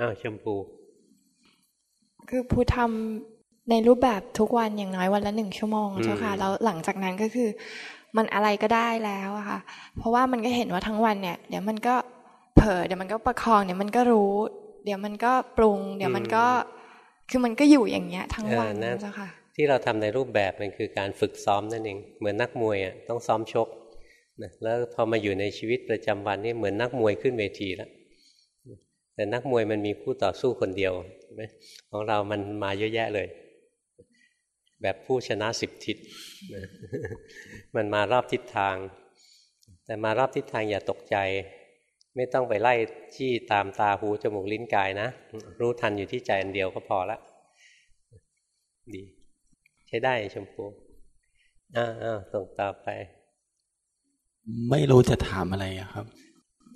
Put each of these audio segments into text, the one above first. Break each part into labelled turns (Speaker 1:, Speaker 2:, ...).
Speaker 1: อ้าวชมพู
Speaker 2: คือผู้ทำในรูปแบบทุกวันอย่างน้อยวันละหนึ่งชั่วโมงเจ้าค่ะแล้วหลังจากนั้นก็คือ มันอะไรก็ได้แล้วอะค่ะ เพราะว่ามันก็เห็นว่าทั้งวันเนี่ย เดี๋ยวมันก็เผลอเดี๋ยวมันก็ประคองเดี๋ยวมันก็รู้ เดี๋ยวมันก็ปรุง เดี๋ยวมันก็คือมันก็อยู่อย่างเงี้ย ทั้งวันเจ้าค่ะ
Speaker 1: ที่เราทำในรูปแบบมันคือการฝึกซ้อมนั่นเองเหมือนนักมวยอะต้องซ้อมชกนะแล้วพอมาอยู่ในชีวิตประจำวันนี่เหมือนนักมวยขึ้นเวทีแล้ว แต่นักมวยมันมีคู่ต่อสู้คนเดียวไหมของเรามันมาเยอะแยะเลย แบบผู้ชนะสิบทิศมันมารอบทิศทาง แต่มารอบทิศทางอย่าตกใจ ไม่ต้องไปไล่ที่ตามตาหูจมูกลิ้นกายนะ รู้ทันอยู่ที่ใจอันเดียวก็พอละดี ใช้ได้ชมพูอ้าวส่งต่อไป
Speaker 3: ไม่รู้จะถามอะไรครับ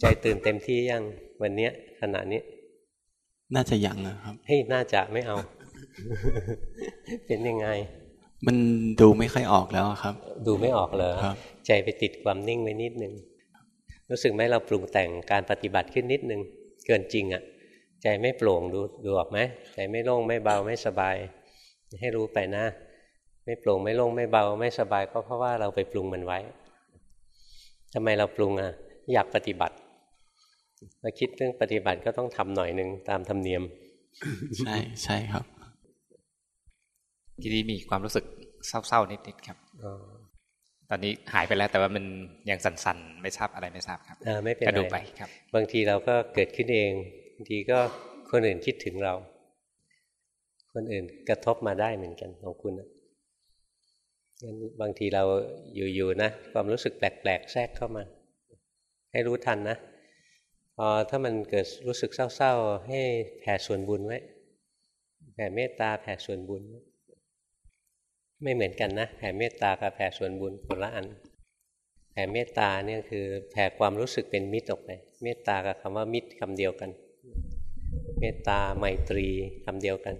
Speaker 1: ใจตื่นเต็มที่ยัง วันเนี้ยขณะนี้
Speaker 3: น่าจะยังครับ
Speaker 1: เฮ้ยน่าจะไม่เอา เป็นยังไง
Speaker 3: มันดูไม่ค่อยออกแล้วครับ
Speaker 1: ดูไม่ออกเลยใจไปติดความนิ่งไว้นิดนึงรู้สึกไหมเราปรุงแต่งการปฏิบัติขึ้นนิดนึง เกินจริงอะ่ะ ใจไม่โปร่งดูดูออกไหมใจไม่โล่งไม่เบาไม่สบาย ให้รู้ไปนะ ไม่โปร่งไม่โล่งไม่เบาไม่สบายก็เพราะว่าเราไปปรุงมันไว้ทำไมเราปรุงอะ อยากปฏิบัติ มาคิดเรื่องปฏิบัติก็ต้องทำหน่อยหนึ่งตามธรรมเนียม
Speaker 3: ใช่ใช่ครับ
Speaker 4: ทีนี้มีความรู้สึกเศร้าๆนิดๆครับตอนนี้หายไปแล้วแต่ว่ามันยังสั่นๆ ไม่ทราบอะไรไม่ทราบครับ
Speaker 1: ไม่เป็นไรก
Speaker 4: ระดูไปครับ
Speaker 1: บางทีเราก็เกิดขึ้นเองบางทีก็คนอื่นคิดถึงเรา คนอื่นกระทบมาได้เหมือนกันของคุณงั้นบางทีเราอยู่ๆนะ ความรู้สึกแปลกๆแทรกเข้ามา ให้รู้ทันนะพ อถ้ามันเกิดรู้สึกเศร้าๆ ให้แผ่ส่วนบุญไว้ แผ่เมตตาแผ่ส่วนบุญ ไม่เหมือนกันนะ แผ่เมตตากับแผ่ส่วนบุญคนละอัน แผ่เมตตาเนี่ยคือแผ่ความรู้สึกเป็นมิตรออกไป เมตตากับคำว่ามิตรคำเดียวกัน เมตตาไมตรีคำเดียวกัน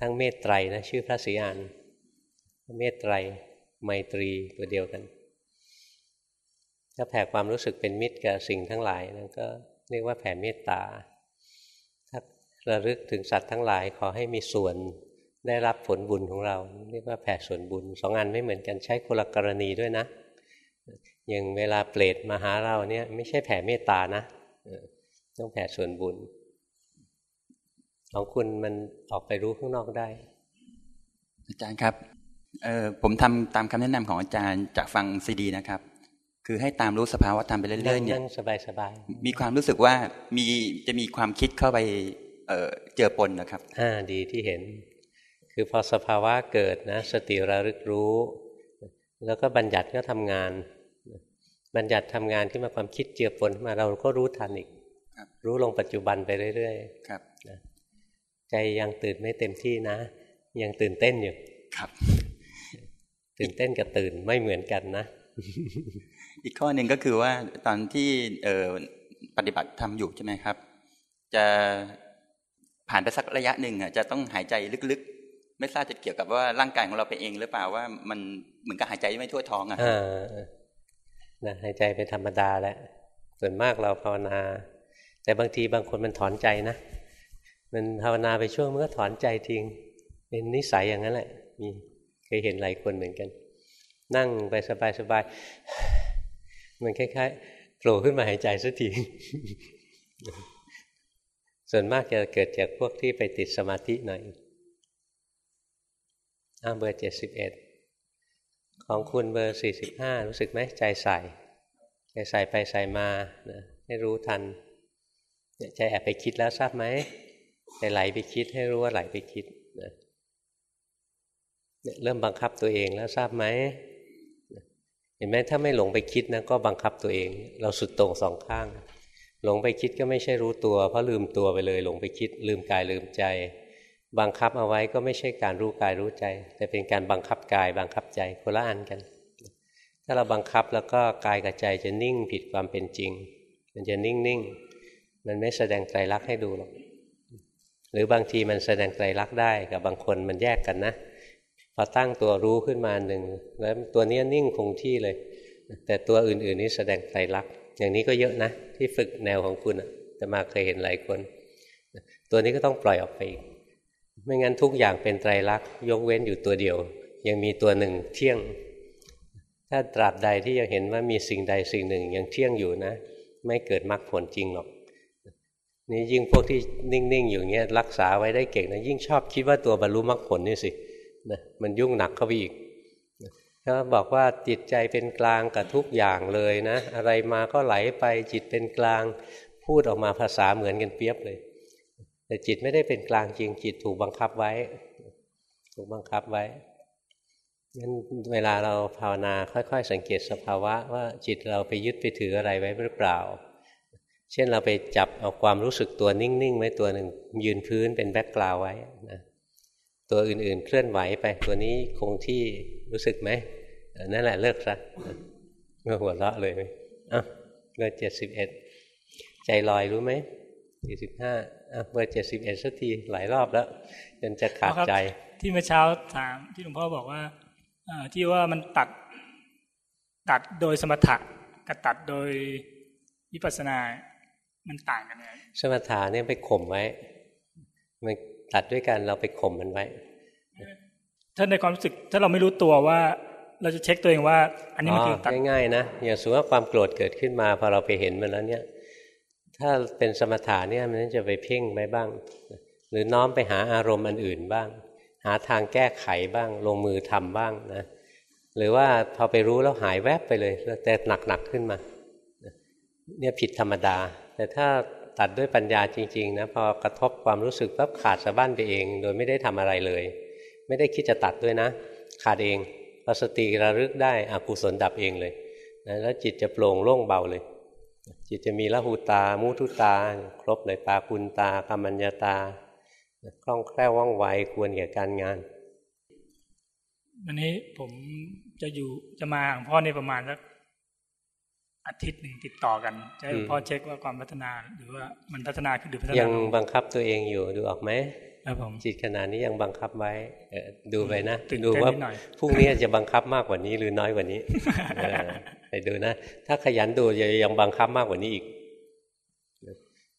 Speaker 1: ทั้งเมตไตรนะชื่อพระศรีอาน เมตไตรไมตรีตัวเดียวกัน ถ้าแผ่ความรู้สึกเป็นมิตรกับสิ่งทั้งหลายนั่นก็เรียกว่าแผ่เมตตา ถ้าระลึกถึงสัตว์ทั้งหลายขอให้มีส่วนได้รับผลบุญของเรา เรียกว่าแผ่ส่วนบุญสองอันไม่เหมือนกันใช้คนละกรณีด้วยนะ อย่างเวลาเปรตมาหาเราเนี่ยไม่ใช่แผ่เมตตานะต้องแผ่ส่วนบุญ ของคุณมันออกไปรู้ข้างนอกได้
Speaker 5: อาจารย์ครับเออผมทำตามคำแนะนำของอาจารย์จากฟังซีดีนะครับ คือให้ตามรู้สภาวะธรรมไปเรื่อยๆเนี่ย
Speaker 1: สบายสบาย
Speaker 5: มีความรู้สึกว่ามีจะมีความคิดเข้าไปเเจอปนนะครับ
Speaker 1: อ่าดีที่เห็น คือพอสภาวะเกิดนะ สติระลึกรู้ แล้วก็บัญญัติก็ทำงาน บัญญัติทำงานที่มาความคิดเจือปนมาเราก็รู้ทันอีกรู้ลงปัจจุบันไปเรื่อย
Speaker 5: ๆครับ
Speaker 1: ใจยังตื่นไม่เต็มที่นะ ยังตื่นเต้นอยู่
Speaker 5: ครับ
Speaker 1: ตื่นเต้นกับตื่นไม่เหมือนกันนะ
Speaker 5: อีกข้อหนึ่งก็คือว่าตอนที่เออปฏิบัติทำอยู่ใช่ไหมครับ จะผ่านไปสักระยะหนึ่งอะจะต้องหายใจลึกๆ ไม่ทราบจะเกี่ยวกับว่าร่างกายของเราไปเองหรือเปล่าว่ามันเหมือนกับหายใจไม่ทั่วท้องอะ
Speaker 1: นะหายใจเป็นธรรมดาแหละส่วนมากเราภาวนา แต่บางทีบางคนมันถอนใจนะมันภาวนาไปช่วงมันก็ถอนใจทิ้งเป็นนิสัยอย่างนั้นแหละ มีเคยเห็นหลายคนเหมือนกัน นั่งไปสบายๆ มันคล้ายๆโผล่ขึ้นมาหายใจสักที ส่วนมากจะเกิดจากพวกที่ไปติดสมาธิหน่อยอ้าเบอร์เจ็ดสิบเอ็ดของคุณเบอร์สี่สิบห้ารู้สึกไหมใจใส่ใจใส่ไปใส่มานะให้รู้ทันใจแอบไปคิดแล้วทราบไหมใจไหลไปคิดให้รู้ว่าไหลไปคิดนะเริ่มบังคับตัวเองแล้วทราบไหม ห็นไหมถ้าไม่หลงไปคิดนะก็บังคับตัวเอง เราสุดตรงสองข้าง หลงไปคิดก็ไม่ใช่รู้ตัว เพราะลืมตัวไปเลย หลงไปคิด ลืมกายลืมใจ บังคับเอาไว้ก็ไม่ใช่การรู้กายรู้ใจ แต่เป็นการบังคับกาย บังคับใจคนละอันกัน ถ้าเราบังคับแล้วก็กายกับใจจะนิ่งผิดความเป็นจริง มันจะนิ่งนิ่งมันไม่แสดงไตรลักษณ์ให้ดูหรอกหรือบางทีมันแสดงไตรลักษณ์ได้กับบางคนมันแยกกันนะ พอตั้งตัวรู้ขึ้นมาหนึ่งแล้วตัวนี้นิ่งคงที่เลย แต่ตัวอื่น ๆ นี้แสดงไตรลักษณ์อย่างนี้ก็เยอะนะ ที่ฝึกแนวของคุณจะมาเคยเห็นหลายคน ตัวนี้ก็ต้องปล่อยออกไปอีก ไม่งั้นทุกอย่างเป็นไตรลักษณ์ยกเว้นอยู่ตัวเดียว ยังมีตัวหนึ่งเที่ยง ถ้าตราบใดที่ยังเห็นว่ามีสิ่งใดสิ่งหนึ่งยังเที่ยงอยู่นะ ไม่เกิดมรรคผลจริงหรอกนี่ยิ่งพวกที่นิ่งๆอยู่เงี้ยรักษาไว้ได้เก่งนะยิ่งชอบคิดว่าตัวบรรลุมรรคผลนี่สิ นะมันยุ่งหนักเข้าไปอีกถ้าบอกว่าจิตใจเป็นกลางกับทุกอย่างเลยนะ อะไรมาก็ไหลไปจิตเป็นกลางพูดออกมาภาษาเหมือนกันเปียบเลย แต่จิตไม่ได้เป็นกลางจริงจิตถูกบังคับไว้ ถูกบังคับไว้งั้นเวลาเราภาวนาค่อยๆ สังเกตสภาวะว่าจิตเราไปยึดไปถืออะไรไว้หรือเปล่า เช่นเราไปจับเอาความรู้สึกตัวนิ่งๆไว้ตัวหนึ่งยืนพื้นเป็นแบ็กกราวไว้นะ ตัวอื่นๆ เคลื่อนไหวไปตัวนี้คงที่รู้สึกไหมนั่นแหละเลิกซะเมื่อหัวเราะเลยอะเบอร์เจ็ดสิบเอ็ดใจลอยรู้ไหมสี่สิบห้าอะเบอร์เจ็ดสิบเอ็ดสักทีหลายรอบแล้วจนจะขาดใจ
Speaker 6: ที่เมื่อเช้าถามที่หลวงพ่อบอกว่าที่ว่ามันตัดตัดโดยสมถะกับตัดโดยวิปัสสนา มันต่างกันไง
Speaker 1: สมถะเนี่ยไปข่มไว้มัน ตัดด้วยกันเราไปข่มมันไว้
Speaker 6: ถ้าในความรู้สึกถ้าเราไม่รู้ตัวว่า เราจะเช็คตัวเองว่า อันนี้มันคือตัด
Speaker 1: ง่ายๆนะอย่างสมมติว่าความโกรธเกิดขึ้นมาพอเราไปเห็นมันแล้วเนี่ย ถ้าเป็นสมถะเนี่ยมันจะไปเพ่งไปบ้าง หรือน้อมไปหาอารมณ์อันอื่นบ้าง หาทางแก้ไขบ้าง ลงมือทำบ้างนะหรือว่าพอไปรู้แล้วหายแวบไปเลยแต่หนักๆขึ้นมาเนี่ยผิดธรรมดา แต่ถ้า ตัดด้วยปัญญาจริงๆนะพอกระทบความรู้สึกปั๊บขาดสะบั้นไปเอง โดยไม่ได้ทำอะไรเลย ไม่ได้คิดจะตัดด้วยนะ ขาดเองพอสติระลึกได้อกุศลดับเองเลยนะแล้วจิตจะโปร่งโล่งเบาเลย จิตจะมีละหูตา มุทุตา ครบเลยปาคุณตากรรมัญญาตาคล่องแคล่วว่องไวควรแก่การงาน
Speaker 6: วันนี้ผมจะอยู่จะมาของพ่อในประมาณสัก อาทิตย์หนึ่งติดต่อกันจะให้พ่อเช็คว่าความพัฒนาหรือว่ามันพัฒนาขึ้นหรือพัฒนา
Speaker 1: ยังบังคับตัวเองอยู่ดูออกไหม
Speaker 6: ครับผม
Speaker 1: จิตขนาดนี้ยังบังคับไว้ดูไปนะดูว่าพรุ่งนี้จะบังคับมากกว่านี้หรือน้อยกว่านี้ไปดูนะ ถ้าขยันดูจะยังบังคับมากกว่านี้อีก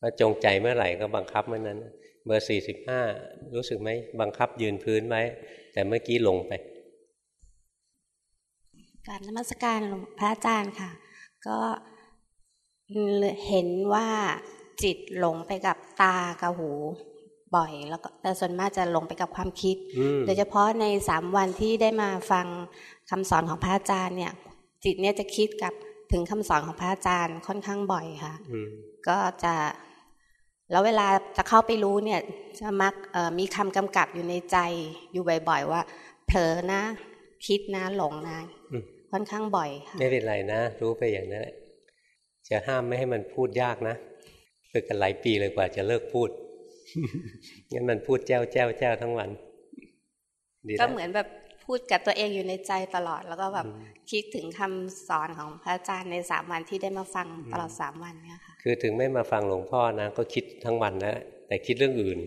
Speaker 1: ว่าจงใจเมื่อไหร่ก็บังคับเมื่อนั้น เบอร์สี่สิบห้ารู้สึกไหมบังคับยืนพื้นไว้แต่เมื่อกี้ลงไป
Speaker 7: การนมัสการหลวงพระอาจารย์ค่ะ ก็เห็นว่าจิตหลงไปกับตากับหูบ่อย แล้วก็แต่ส่วนมากจะลงไปกับความคิด โดยเฉพาะในสามวันที่ได้มาฟังคำสอนของพระอาจารย์เนี่ย จิตเนี่ยจะคิดกับถึงคำสอนของพระอาจารย์ค่อนข้างบ่อยค่ะก็จะแล้วเวลาจะเข้าไปรู้เนี่ยจะมักมีคำกำกับอยู่ในใจอยู่บ่อย ๆ ว่าเผลอนะ คิดนะหลงนะ ค่อนข้างบ่อยค่ะ
Speaker 1: ไม่เป็นไรนะ รู้ไปอย่างนั้นจะห้ามไม่ให้มันพูดยากนะฝึกกันหลายปีเลยกว่าจะเลิกพูดงั้นมันพูดแจ้วแจ้วแจ้วทั้งวัน
Speaker 7: ก็เหมือนแบบพูดกับตัวเองอยู่ในใจตลอด แล้วก็แบบคิดถึงคำสอนของพระอาจารย์ในสามวันที่ได้มาฟังตลอดสามวันเนี่ยค่ะ
Speaker 1: คือถึงไม่มาฟังหลวงพ่อนะก็คิดทั้งวันนะแต่คิดเรื่องอื่น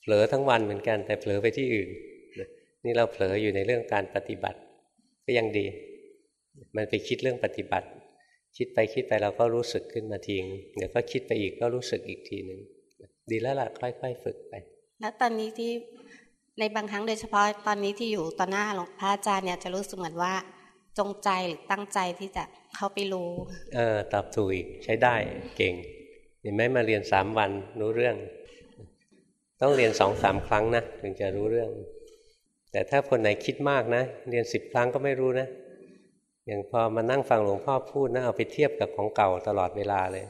Speaker 1: เผลอทั้งวันเหมือนกันแต่เผลอไปที่อื่นนี่เราเผลออยู่ในเรื่องการปฏิบัติ ก็ยังดี มันไปคิดเรื่องปฏิบัติ คิดไปคิดไปเราก็รู้สึกขึ้นมาทีงเดี๋ยวก็คิดไปอีกก็รู้สึกอีกทีหนึ่งดีแล้วล่ะค่อย ๆ ฝึกไป
Speaker 7: แล้วตอนนี้ที่ในบางครั้งโดยเฉพาะตอนนี้ที่อยู่ต่อหน้าหลวงพระอาจารย์เนี่ยจะรู้สึกเหมือนว่าจงใจหรือตั้งใจที่จะเข้าไปรู้
Speaker 1: เออตอบถูกอีกใช้ได้เก่งเห็นไหมมาเรียนสามวันรู้เรื่อง ต้องเรียนสองสามครั้งนะถึงจะรู้เรื่อง แต่ถ้าคนไหนคิดมากนะ เรียนสิบครั้งก็ไม่รู้นะ อย่างพอมานั่งฟังหลวงพ่อพูดนะเอาไปเทียบกับของเก่าตลอดเวลาเลย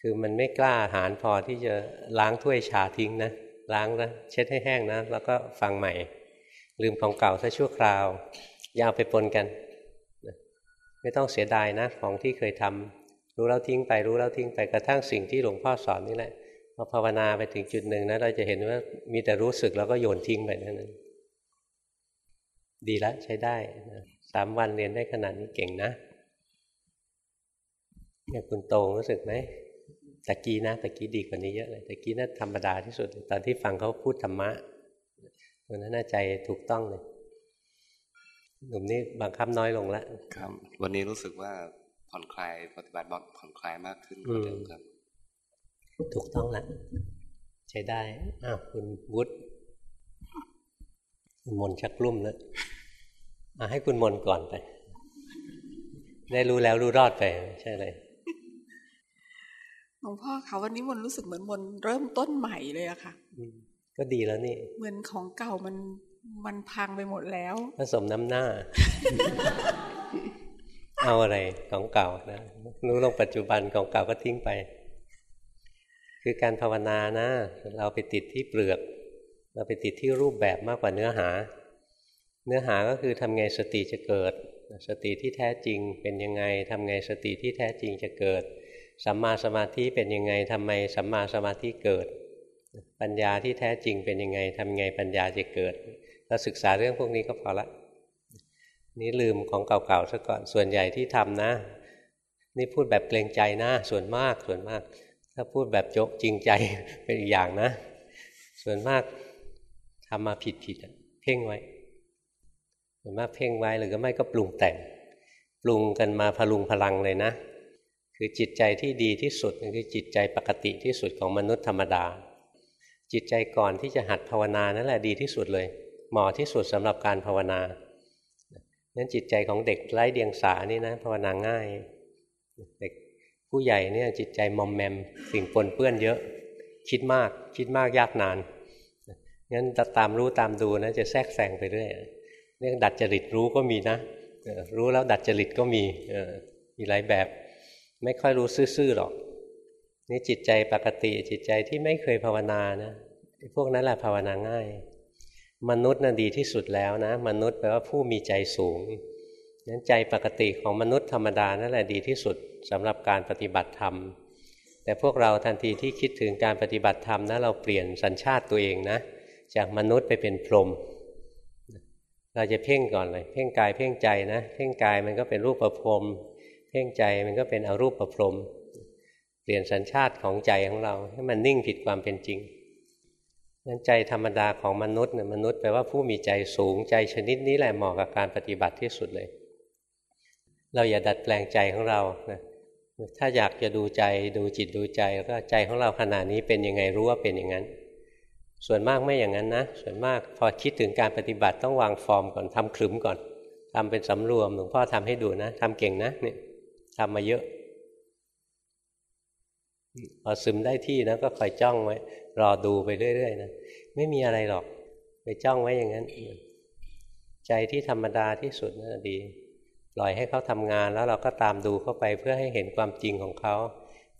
Speaker 1: คือมันไม่กล้าหารพอที่จะล้างถ้วยชาทิ้งนะล้างนะเช็ดให้แห้งนะ แล้วก็ฟังใหม่ ลืมของเก่าซะชั่วคราว อย่าเอาไปปนกัน ไม่ต้องเสียดายนะของที่เคยทำรู้แล้วทิ้งไปรู้แล้วทิ้งไปกระทั่งสิ่งที่หลวงพ่อสอนนี่แหละพอภาวนาไปถึงจุดหนึ่งนะเราจะเห็นว่ามีแต่รู้สึกแล้วก็โยนทิ้งไปนั่นเอง ดีแล้วใช้ได้นะสามวันเรียนได้ขนาดนี้เก่งนะเนี่ยคุณโตงรู้สึกไหมตะกี้นะตะกี้ดีกว่านี้เยอะเลยตะกี้น่าธรรมดาที่สุด ตอนที่ฟังเขาพูดธรรมะตัวนั้นน่าใจถูกต้องเลยหนุ่มนี่บังคับน้อยลงแล้ว
Speaker 8: ครับ วันนี้รู้สึกว่าผ่อนคลายปฏิบัติบผ่อนคลายมากขึ้นกว่าเดิมครับ
Speaker 1: ถูกต้องแล้วใช้ได้อ้าวคุณวุฒิคุณมนชักกลุ่มแล้ว ให้คุณมนก่อนไป ได้รู้แล้วรู้รอดไปใช่เลย
Speaker 8: หลวงพ่อคะวันนี้มนรู้สึกเหมือนมนเริ่มต้นใหม่เลยอะค่ะ
Speaker 1: ก็ดีแล้วนี่
Speaker 8: เหมือนของเก่ามันมันพังไปหมดแล้ว
Speaker 1: ผสมน้ำหน้า เอาอะไรของเก่านะรู้ลงปัจจุบันของเก่าก็ทิ้งไป คือการภาวนานะ เราไปติดที่เปลือก เราไปติดที่รูปแบบมากกว่าเนื้อหา เนื้อหาก็คือทำไงสติจะเกิด สติที่แท้จริงเป็นยังไงทำไงสติที่แท้จริงจะเกิด สัมมาสมาธิเป็นยังไงทำไมสัมมาสมาธิเกิด ปัญญาที่แท้จริงเป็นยังไงทำไงปัญญาจะเกิดเราศึกษาเรื่องพวกนี้ก็พอละนี่ลืมของเก่าๆซะก่อนส่วนใหญ่ที่ทำนะ นี่พูดแบบเกรงใจนะ ส่วนมากส่วนมาก ถ้าพูดแบบโจกจริงใจเป็นอีกอย่างนะ ส่วนมากทำมาผิดๆเพ่งไว้ ส่วนมากเพ่งไว้หรือก็ไม่ก็ปรุงแต่ง ปรุงกันมาพลุงพลังเลยนะ คือจิตใจที่ดีที่สุดคือจิตใจปกติที่สุดของมนุษย์ธรรมดา จิตใจก่อนที่จะหัดภาวนานั่นแหละดีที่สุดเลย เหมาะที่สุดสำหรับการภาวนานั้นจิตใจของเด็กไร้เดียงสานี่นะภาวนาง่ายเด็กผู้ใหญ่เนี่ยจิตใจมอมแมมสิ่งปนเปื้อนเยอะ คิดมากคิดมากยากนานงั้นตามรู้ตามดูนะจะแทรกแซงไปเรื่อย เรื่องดัดจริตรู้ก็มีนะรู้แล้วดัดจริตก็มีมีหลายแบบ ไม่ค่อยรู้ซื่อๆหรอก นี่จิตใจปกติจิตใจที่ไม่เคยภาวนานะพวกนั้นแหละภาวนาง่าย มนุษย์น่ะดีที่สุดแล้วนะ มนุษย์แปลว่าผู้มีใจสูงนั้นใจปกติของมนุษย์ธรรมดานั่นแหละดีที่สุดสำหรับการปฏิบัติธรรม แต่พวกเราทันทีที่คิดถึงการปฏิบัติธรรมนะเราเปลี่ยนสัญชาติตัวเองนะ จากมนุษย์ไปเป็นพรหม เราจะเพ่งก่อนเลย เพ่งกายเพ่งใจนะ เพ่งกายมันก็เป็นรูปประพรม เพ่งใจมันก็เป็นอรูปประพรม เปลี่ยนสัญชาติของใจของเรา ให้มันนิ่งผิดความเป็นจริงนั้นใจธรรมดาของมนุษย์เนี่ยมนุษย์แปลว่าผู้มีใจสูงใจชนิดนี้แหละเหมาะกับการปฏิบัติที่สุดเลย เราอย่าดัดแปลงใจของเรานะถ้าอยากจะดูใจดูจิตดูใจ ก็ใจของเราขณะนี้เป็นยังไงรู้ว่าเป็นอย่างนั้น ส่วนมากไม่อย่างนั้นนะ ส่วนมากพอคิดถึงการปฏิบัติต้องวางฟอร์มก่อนทำคลึมก่อนทำเป็นสำรวมหลวงพ่อทำให้ดูนะทำเก่งนะเนี่ยทำมาเยอะพอซึมได้ที่นะก็คอยจ้องไว้ รอดูไปเรื่อยๆนะไม่มีอะไรหรอก ไปจ้องไว้อย่างนั้น ใจที่ธรรมดาที่สุดนะดี ปล่อยให้เขาทำงานแล้วเราก็ตามดูเข้าไปเพื่อให้เห็นความจริงของเขา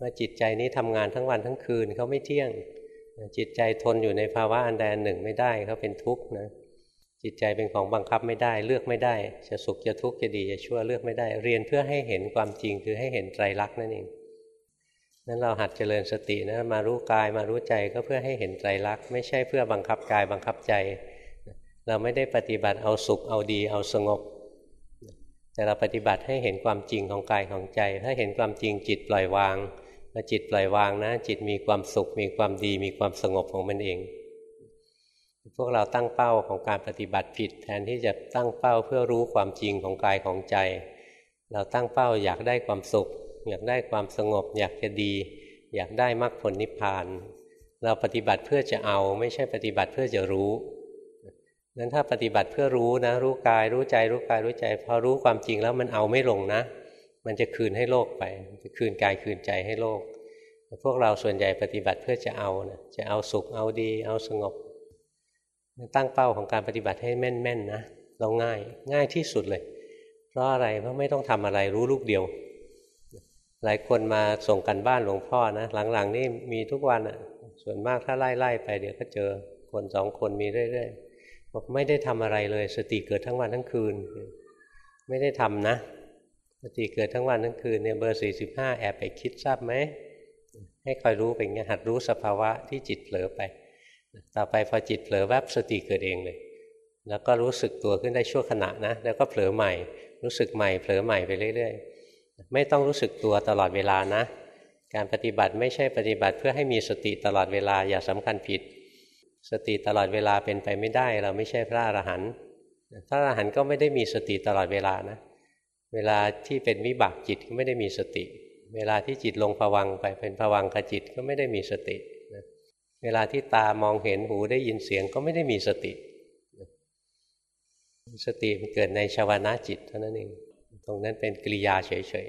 Speaker 1: ว่าจิตใจนี้ทำงานทั้งวันทั้งคืนเขาไม่เที่ยง จิตใจทนอยู่ในภาวะอันใดอันหนึ่งไม่ได้เขาเป็นทุกข์นะจิตใจเป็นของบังคับไม่ได้เลือกไม่ได้ จะสุขจะทุกข์จะดีจะชั่วเลือกไม่ได้ เรียนเพื่อให้เห็นความจริงคือให้เห็นไตรลักษณ์นั่นเองนั้นเราหัดเจริญสตินะมารู้กายมารู้ใจก็เพื่อให้เห็นไตรลักษณ์ไม่ใช่เพื่อบังคับกายบังคับใจ เราไม่ได้ปฏิบัติเอาสุขเอาดีเอาสงบ แต่เราปฏิบัติให้เห็นความจริงของกายของใจ ถ้าเห็นความจริงจิตปล่อยวาง พอจิตปล่อยวางนะ จิตมีความสุข มีความดี มีความสงบของมันเอง พวกเราตั้งเป้าของการปฏิบัติผิด แทนที่จะตั้งเป้าเพื่อรู้ความจริงของกายของใจ เราตั้งเป้าอยากได้ความสุข อยากได้ความสงบ อยากจะดี อยากได้มรรคผลนิพพาน เราปฏิบัติเพื่อจะเอาไม่ใช่ปฏิบัติเพื่อจะรู้นั้นถ้าปฏิบัติเพื่อรู้นะ รู้กายรู้ใจ รู้กายรู้ใจ พอรู้ความจริงแล้วมันเอาไม่ลงนะ มันจะคืนให้โลกไป จะคืนกายคืนใจให้โลก พวกเราส่วนใหญ่ปฏิบัติเพื่อจะเอานะจะเอาสุขเอาดีเอาสงบ ตั้งเป้าของการปฏิบัติให้แม่นๆนะเราง่ายง่ายที่สุดเลย เพราะอะไรเพราะไม่ต้องทำอะไรรู้ลูกเดียว หลายคนมาส่งกันบ้านหลวงพ่อนะหลังๆ นี่มีทุกวันอะส่วนมากถ้าไล่ๆไปเดี๋ยวก็เจอคนสองคนมีเรื่อยๆบอกไม่ได้ทำอะไรเลย สติเกิดทั้งวันทั้งคืน ไม่ได้ทำนะ สติเกิดทั้งวันทั้งคืนเนี่ยเบอร์สี่สิบห้าแอบไปคิดทราบไหม ให้คอยรู้เป็นไงหัดรู้สภาวะที่จิตเผลอไป ต่อไปพอจิตเผลอแวบสติเกิดเองเลย แล้วก็รู้สึกตัวขึ้นได้ชั่วขณะนะ แล้วก็เผลอใหม่ รู้สึกใหม่ เผลอใหม่ไปเรื่อย ๆ ไม่ต้องรู้สึกตัวตลอดเวลานะ การปฏิบัติไม่ใช่ปฏิบัติเพื่อให้มีสติตลอดเวลาอย่าสำคัญผิด สติตลอดเวลาเป็นไปไม่ได้ เราไม่ใช่พระอรหันต์พระอรหันต์ก็ไม่ได้มีสติตลอดเวลานะ เวลาที่เป็นวิบากจิตก็ไม่ได้มีสติ เวลาที่จิตลงผวังไปเป็นผวังขจิตก็ไม่ได้มีสติเวลาที่ตามองเห็นหูได้ยินเสียงก็ไม่ได้มีสติ สติมันเกิดในชาวนาจิตเท่านั้นเอง ตรงนั้นเป็นกิริยาเฉย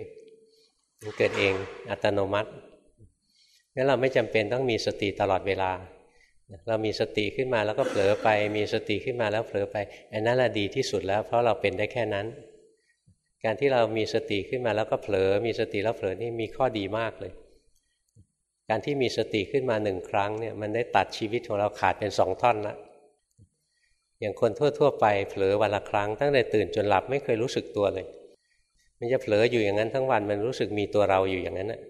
Speaker 1: ๆมันเกิดเองอัตโนมัติงั้นเราไม่จำเป็นต้องมีสติตลอดเวลา เรามีสติขึ้นมาแล้วก็เผลอไป มีสติขึ้นมาแล้วเผลอไปอันนั้นแหละดีที่สุดแล้ว เพราะเราเป็นได้แค่นั้น การที่เรามีสติขึ้นมาแล้วก็เผลอ มีสติแล้วเผลอนี่มีข้อดีมากเลย การที่มีสติขึ้นมาหนึ่งครั้งเนี่ยมันได้ตัดชีวิตของเราขาดเป็นสองท่อนละอย่างคนทั่ว ๆ ไปเผลอวันละครั้งตั้งแต่ตื่นจนหลับไม่เคยรู้สึกตัวเลย มันจะเผลออยู่อย่างนั้นทั้งวันมันรู้สึกมีตัวเราอยู่อย่างนั้นนะ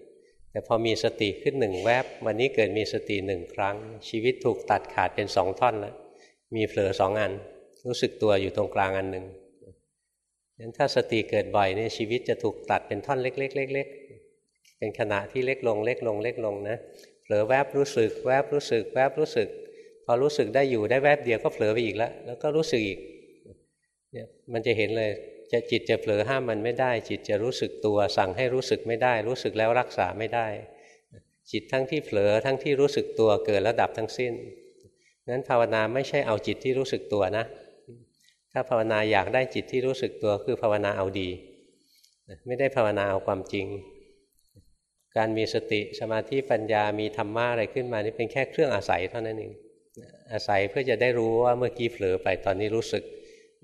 Speaker 1: แต่พอมีสติขึ้นหนึ่งแวบ วันนี้เกิดมีสติหนึ่งครั้ง ชีวิตถูกตัดขาดเป็นสองท่อนแล้วมีเผลอสองอัน รู้สึกตัวอยู่ตรงกลางอันหนึ่ง งั้นถ้าสติเกิดบ่อยเนี่ยชีวิตจะถูกตัดเป็นท่อนเล็กๆๆ เป็นขณะที่เล็กลงเล็กลงเล็กลงนะเผลอแวบรู้สึก แวบรู้สึก แวบรู้สึก พอรู้สึกได้อยู่ได้แวบเดียวก็เผลอไปอีกแล้วแล้วก็รู้สึกอีกเนี่ยมันจะเห็นเลยจะจิตจะเผลอห้ามมันไม่ได้ จิตจะรู้สึกตัว สั่งให้รู้สึกไม่ได้ รู้สึกแล้วรักษาไม่ได้ จิตทั้งที่เผลอทั้งที่รู้สึกตัวเกิดระดับทั้งสิ้นนั้นภาวนาไม่ใช่เอาจิตที่รู้สึกตัวนะ ถ้าภาวนาอยากได้จิตที่รู้สึกตัวคือภาวนาเอาดี ไม่ได้ภาวนาเอาความจริง การมีสติสมาธิปัญญามีธรรมะอะไรขึ้นมานี่เป็นแค่เครื่องอาศัยเท่านั้นเองอาศัยเพื่อจะได้รู้ว่าเมื่อกี้เผลอไปตอนนี้รู้สึก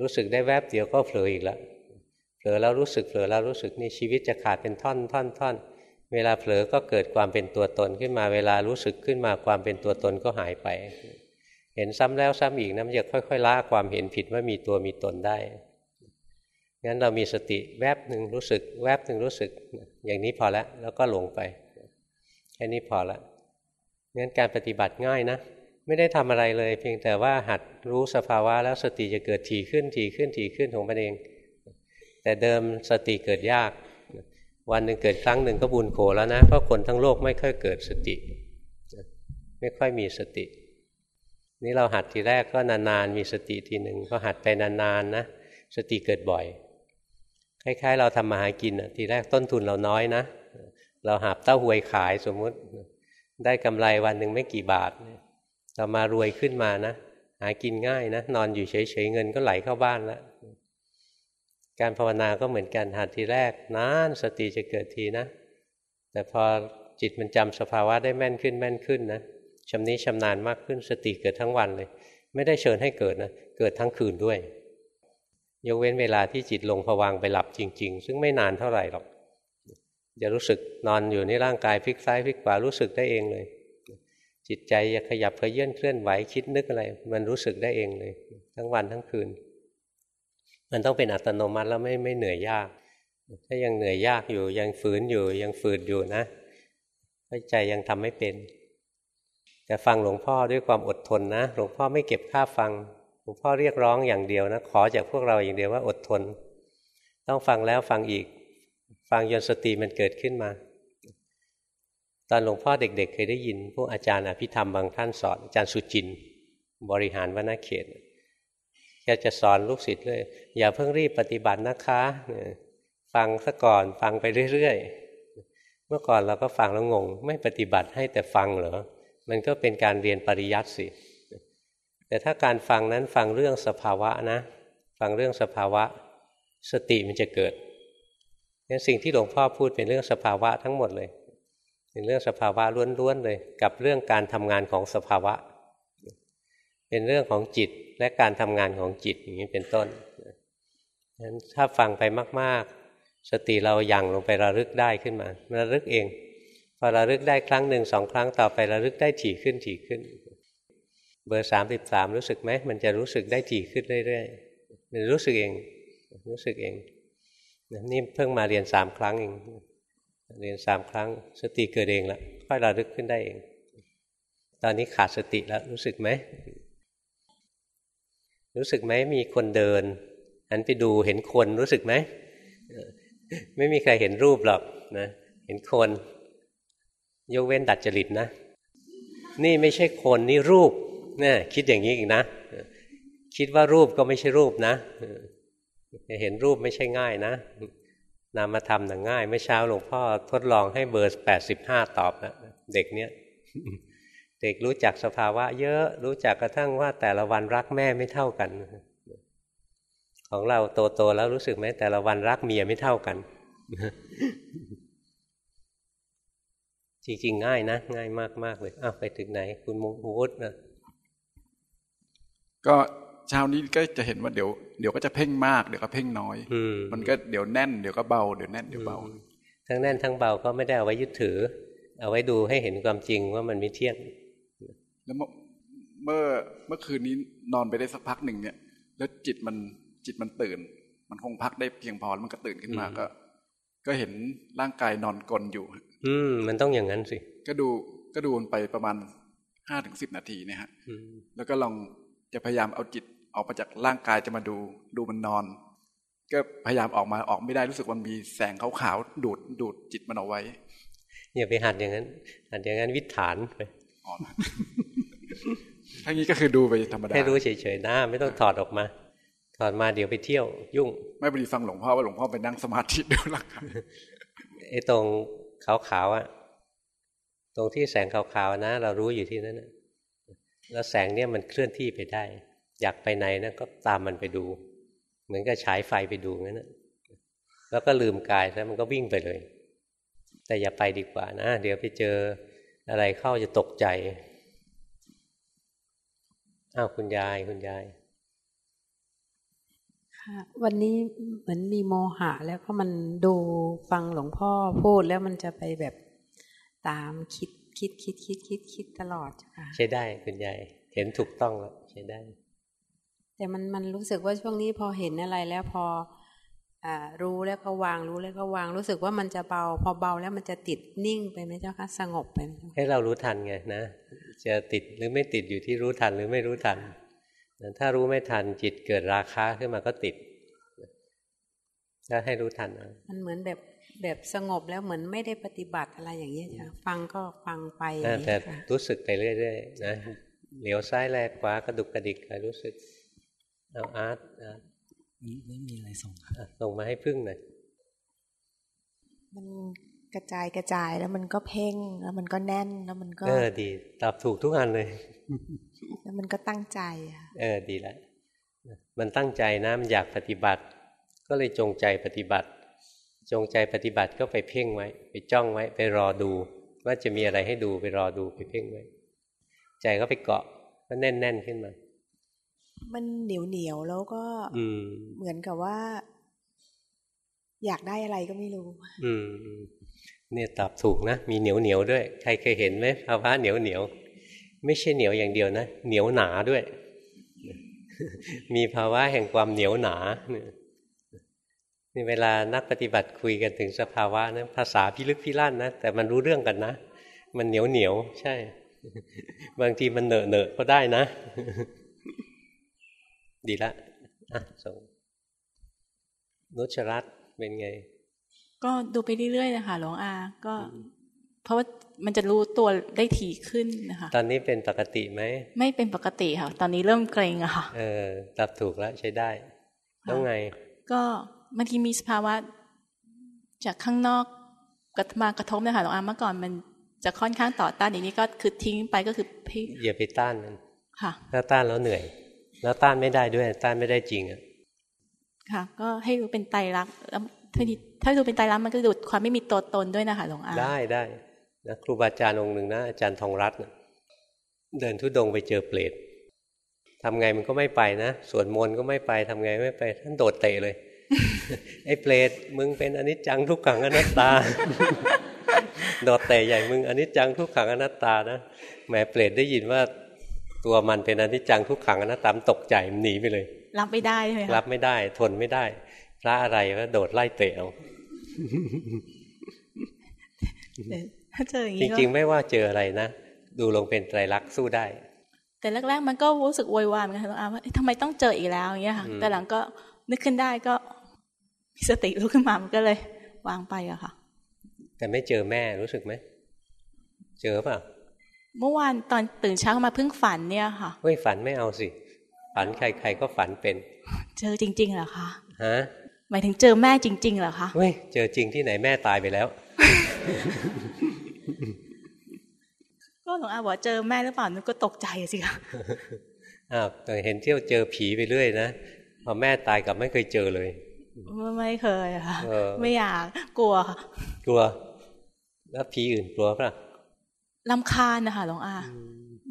Speaker 1: รู้สึกได้แวบเดียวก็เผลออีกแล้วเผลอแล้วรู้สึกเผลอแล้วรู้สึกนี่ชีวิตจะขาดเป็นท่อนท่อนท่อนเวลาเผลอก็เกิดความเป็นตัวตนขึ้นมา เวลารู้สึกขึ้นมาความเป็นตัวตนก็หายไป เห็นซ้ำแล้วซ้ำอีกนะมันจะค่อยๆละความเห็นผิดว่ามีตัวมีตนได้ งั้นเรามีสติแวบหนึ่งรู้สึก แวบหนึ่งรู้สึก อย่างนี้พอแล้วแล้วก็หลงไป แค่นี้พอละงั้นการปฏิบัติง่ายนะ ไม่ได้ทำอะไรเลย เพียงแต่ว่าหัดรู้สภาวะแล้วสติจะเกิดถี่ขึ้นถี่ขึ้นถี่ขึ้นของมันเอง แต่เดิมสติเกิดยาก วันหนึ่งเกิดครั้งหนึ่งก็บุญโขแล้วนะ เพราะคนทั้งโลกไม่ค่อยเกิดสติ ไม่ค่อยมีสติ นี่เราหัดทีแรกก็นานๆ มีสติทีหนึ่งก็หัดไปนานๆนะสติเกิดบ่อย คล้ายๆ เราทำมาหากินทีแรกต้นทุนเราน้อยนะ เราหาบเต้าหวยขายสมมุติ ได้กำไรวันหนึ่งไม่กี่บาทเรามารวยขึ้นมานะหากินง่ายนะนอนอยู่เฉยๆเงินก็ไหลเข้าบ้านแล้วการภาวนาก็เหมือนกันหัดทีแรกนานสติจะเกิดทีนะ แต่พอจิตมันจำสภาวะได้แม่นขึ้นแม่นขึ้นนะ ชำนี้ชำนาญมากขึ้นสติเกิดทั้งวันเลย ไม่ได้เชิญให้เกิดนะ เกิดทั้งคืนด้วย ยกเว้นเวลาที่จิตลงผวังไปหลับจริง ๆ ซึ่งไม่นานเท่าไหร่หรอกจะรู้สึกนอนอยู่ในร่างกายพลิกซ้ายพลิกขวารู้สึกได้เองเลย จิตใจจะขยับเขยื่นเคลื่อนไหวคิดนึกอะไร มันรู้สึกได้เองเลย ทั้งวันทั้งคืน มันต้องเป็นอัตโนมัติแล้วไม่ไม่เหนื่อยยาก ถ้ายังเหนื่อยยากอยู่ยังฝืนอยู่ยังฝืนอยู่นะใจยังทำไม่เป็น แต่ฟังหลวงพ่อด้วยความอดทนนะ หลวงพ่อไม่เก็บค่าฟัง หลวงพ่อเรียกร้องอย่างเดียวนะ ขอจากพวกเราอย่างเดียวว่าอดทน ต้องฟังแล้วฟังอีก ฟังจนสติมันเกิดขึ้นมา ตอนหลวงพ่อเด็ก ๆ เคยได้ยิน พวกอาจารย์อภิธรรมบางท่านสอนอาจารย์สุจิน บริหารวนาเขตแกจะสอนลูกศิษย์เลย อย่าเพิ่งรีบปฏิบัตินะคะฟังซะก่อนฟังไปเรื่อยๆเมื่อก่อนเราก็ฟังแล้วงง ไม่ปฏิบัติให้แต่ฟังเหรอ มันก็เป็นการเรียนปริยัติสิ แต่ถ้าการฟังนั้นฟังเรื่องสภาวะนะ ฟังเรื่องสภาวะ สติมันจะเกิดเนี่ยสิ่งที่หลวงพ่อพูดเป็นเรื่องสภาวะทั้งหมดเลย เป็นเรื่องสภาวะล้วนๆเลย กับเรื่องการทำงานของสภาวะ เป็นเรื่องของจิตและการทำงานของจิตอย่างนี้เป็นต้นนั้นถ้าฟังไปมาก ๆ สติเรายั่งลงไประลึกได้ขึ้นมา ระลึกเอง พอระลึกได้ครั้งหนึ่งสองครั้งต่อไประลึกได้ถี่ขึ้นถี่ขึ้น เบอร์สามสิบสามรู้สึกไหมมันจะรู้สึกได้ถี่ขึ้นเรื่อยๆมันรู้สึกเอง รู้สึกเองนี่เพิ่งมาเรียนสามครั้งเองเรียนสามครั้ง สติเกิดเองล้วค่อยระลึกขึ้นได้เอง ตอนนี้ขาดสติแล้วรู้สึกไหมรู้สึกไหมมีคนเดินหันไปดูเห็นคนรู้สึกไหมไม่มีใครเห็นรูปหรอกนะ เห็นคน ยกเว้นดัดจริตนะ นี่ไม่ใช่คนนี่รูปเนี่ยคิดอย่างนี้อีกนะ คิดว่ารูปก็ไม่ใช่รูปนะเห็นรูปไม่ใช่ง่ายนะนามธรรมน่ะง่ายเมื่อเช้าหลวงพ่อทดลองให้เบอร์แปดสิบห้าตอบนะเด็กเนี้ยเด็กรู้จักสภาวะ เยอะรู้จักกระทั่งว่าแต่ละวันรักแม่ไม่เท่ากัน ของเราโตๆแล้วรู้สึกไหมแต่ละวันรักเมียไม่เท่ากัน จริง ๆ ง่ายนะ ง่ายมาก ๆ เลยอ้าวไปถึงไหน คุณมงคุดนะ
Speaker 9: ก็เช้านี้ก็จะเห็นว่าเดี๋ยวเดี๋ยวก็จะเพ่งมากเดี๋ยวก็เพ่งน้อยมันก็เดี๋ยวแน่นเดี๋ยวก็เบาเดี๋ยวแน่นเดี๋ยวเบา
Speaker 1: ทั้งแน่นทั้งเบาก็ไม่ได้เอาไว้ยึดถือ เอาไว้ดูให้เห็นความจริงว่ามันไม่เที่ยง
Speaker 9: แล้วเมื่อเมื่อคืนนี้นอนไปได้สักพักหนึ่งเนี่ย แล้วจิตมันจิตมันตื่น มันคงพักได้เพียงพอมันก็ตื่นขึ้นมาก็ ก็เห็นร่างกายนอนกลนอยู่
Speaker 1: อืม มันต้องอย่างนั้นสิ
Speaker 9: ก็ดูก็ดูมันไปประมาณห้าถึงสิบนาทีเนี่ยฮะแล้วก็ลองจะพยายามเอาจิตออกมาจากร่างกายจะมาดู ดูมันนอน ก็พยายามออกมาออกไม่ได้รู้สึกมันมีแสงขาวๆดูดดูดจิตมันเอาไว้
Speaker 1: อย่าไปหัดอย่างนั้นหัดอย่างนั้นวิถานไป
Speaker 9: ทั้งนี้ก็คือดูไปธรรมดา
Speaker 1: ให้รู้เฉยๆนะไม่ต้องถอดออกมาถ อดมาเดี๋ยวไปเที่ยวยุ่ง
Speaker 9: ไม่พอดีฟังหลวงพ่อว่าหลวงพ่อไปนั่งสมาธิดูหลัก
Speaker 1: ไอ้ตรงขาวๆอะ ตรงที่แสงขาวๆนะ เรารู้อยู่ที่นั้นแล้วแสงเนี่ยมันเคลื่อนที่ไปได้ อยากไปไหนนะก็ตามมันไปดู เหมือนกับฉายไฟไปดูงั้นนะแล้วก็ลืมกายแล้วมันก็วิ่งไปเลย แต่อย่าไปดีกว่านะ เดี๋ยวไปเจออะไรเข้าจะตกใจอ้าวคุณยายคุณยาย
Speaker 10: ค่ะ วันนี้เหมือนมีโมหะ แล้วก็มันดูฟังหลวงพ่อพูดแล้วมันจะไปแบบตามคิดคิดคิดคิดคิดคิดตลอด
Speaker 1: ค่ะใช่ได้คุณยายเห็นถูกต้องแล้วใช่ได้
Speaker 10: แต่มันมันรู้สึกว่าช่วงนี้พอเห็นอะไรแล้วพอรู้แล้วก็วางรู้แล้วก็วางรู้สึกว่ามันจะเบา พอเบาแล้วมันจะติดนิ่งไปไหมเจ้าคะสงบไปไหม
Speaker 1: ให้เรารู้ทันไงนะ จะติดหรือไม่ติดอยู่ที่รู้ทันหรือไม่รู้ทัน ถ้ารู้ไม่ทันจิตเกิดราคาขึ้นมาก็ติดก็ให้รู้ทัน
Speaker 10: มันเหมือนแบบแบบสงบแล้วเหมือนไม่ได้ปฏิบัติอะไรอย่างนี้จ้ะฟังก็ฟังไป
Speaker 1: แต่รู้สึกไปเรื่อยๆนะเหลียวซ้ายแลกขวากระดุกกระดิกครรู้สึกเอาอาร์ตอาร์ต
Speaker 11: ไม่มีอะไรส่ง
Speaker 1: ส่งมาให้พึ่งหน่อย
Speaker 12: มันกระจายกระจายแล้วมันก็เพ่งแล้วมันก็แน่นแล้วมันก็
Speaker 1: เออดีตอบถูกทุกอันเลย
Speaker 12: แล้วมันก็ตั้งใจอะ
Speaker 1: เออดีแล้วมันตั้งใจนะมันอยากปฏิบัติ ก็เลยจงใจปฏิบัติ จงใจปฏิบัติก็ไปเพ่งไว้ ไปจ้องไว้ไปรอดู ว่าจะมีอะไรให้ดูไปรอดูไปเพ่งไว้ ใจก็ไปเกาะก็แน่นแน่นขึ้นมา
Speaker 12: มันเหนียวเหนียวแล้วก็เหมือนกับว่า อยากได้อะไรก็ไม่รู้
Speaker 1: อืมเนี่ยตอบถูกนะมีเหนียวเหนียวด้วย ใครเคยเห็นไหมภาวะเหนียวเหนียว ไม่ใช่เหนียวอย่างเดียวนะ เหนียวหนาด้วย มีภาวะแห่งความเหนียวหนานี่เวลานักปฏิบัติคุยกันถึงสภาวะนะภาษาพิลึกพิลั่นนะแต่มันรู้เรื่องกันนะ มันเหนียวเหนียวใช่ บางทีมันเหนอะเหนอะก็ได้นะ ดีละอะส่งนุชรัตเป็นไง
Speaker 13: ก็ดูไปเรื่อยๆนะคะหลวงอา ก็ เพราะว่า มันจะรู้ตัวได้ถี่ขึ้นนะคะ
Speaker 1: ตอนนี้เป็นปกติไหม
Speaker 13: ไม่เป็นปกติค่ะ ตอนนี้เริ่มเกรงอะค่ะ
Speaker 1: เออตับถูกแล้วใช้ได้ แล้วไง
Speaker 13: ก็บางทีมีสภาวะ จากข้างนอกกระมากระทบนะคะหลวงอาเมื่อก่อนมันจะค่อนข้างต่อต้านอย่างนี้ก็คือทิ้งไปก็คือ
Speaker 1: พี่อย่าไปต้านมัน
Speaker 13: ค่ะ
Speaker 1: ถ้าต้านแล้วเหนื่อย แล้วต้านไม่ได้ด้วย ต้านไม่ได้จริงอะ
Speaker 13: ค่ะ ก็ให้รู้เป็นไตรักแล้วถ้าดูเป็นไตรักมันก็ดูความไม่มีตัวตนด้วยนะคะหลวงอา
Speaker 1: ได้ได้ นะครูบาอาจารย์องค์หนึ่งนะอาจารย์ทองรัตน์เดินทุดงไปเจอเปรตทำไงมันก็ไม่ไปนะสวดมนต์ก็ไม่ไปทำไงไม่ไปท่านโดดเตะเลย ไอ้เปรตมึงเป็นอนิจจังทุกขังอนัตตา โดดเตะใหญ่มึงอนิจจังทุกขังอนัตตานะแหมเปรตได้ยินว่าตัวมันเป็นอนิจจังทุกขังนะตามตกใจหนีไปเลย
Speaker 13: รับไม่ได้ใช่ไหม
Speaker 1: รับไม่ได้ทนไม่ได้ พระอะไรก็โดดไล่เตะเอา
Speaker 13: ถ้าเจออย่าง
Speaker 1: นี้จริงๆ ไม่ว่าเจออะไรนะ ดูลงเป็นไตรลักษณ์สู้ได้
Speaker 13: แต่แรกๆ มันก็รู้สึกวอยวายเหมือนกันว่าทำไมต้องเจออีกแล้วอย่างเงี้ยค่ะ แต่หลังก็นึกขึ้นได้ก็มีสติรู้ขึ้นมามันก็เลย วางไปอะค่ะ
Speaker 1: แต่ไม่เจอแม่รู้สึกไหม เจอป่ะ
Speaker 13: เมื่อวานตอนตื่นเช้ามาเพิ่งฝันเนี่ยค่ะ
Speaker 1: เฮ้ยฝันไม่เอาสิ ฝันใครๆก็ฝันเป็น
Speaker 13: เจอจริงๆเหรอคะ
Speaker 1: ฮะ
Speaker 13: หมายถึงเจอแม่จริงๆเหรอคะ
Speaker 1: เฮ้ยเจอจริงที่ไหนแม่ตายไปแล้ว
Speaker 13: ก็หลวงอาบอกเจอแม่หรือเปล่านึกก็ตกใจสิคะ
Speaker 1: อ้าวแต่เห็นเที่ยวเจอผีไปเรื่อยนะพอแม่ตายกับไม่เคยเจอเลย
Speaker 13: ไม่เคยค่ะไม่อยากกลัว
Speaker 1: กลัว แล้วผีอื่นกลัวปะ
Speaker 13: ลำคาญนะคะหลวงอา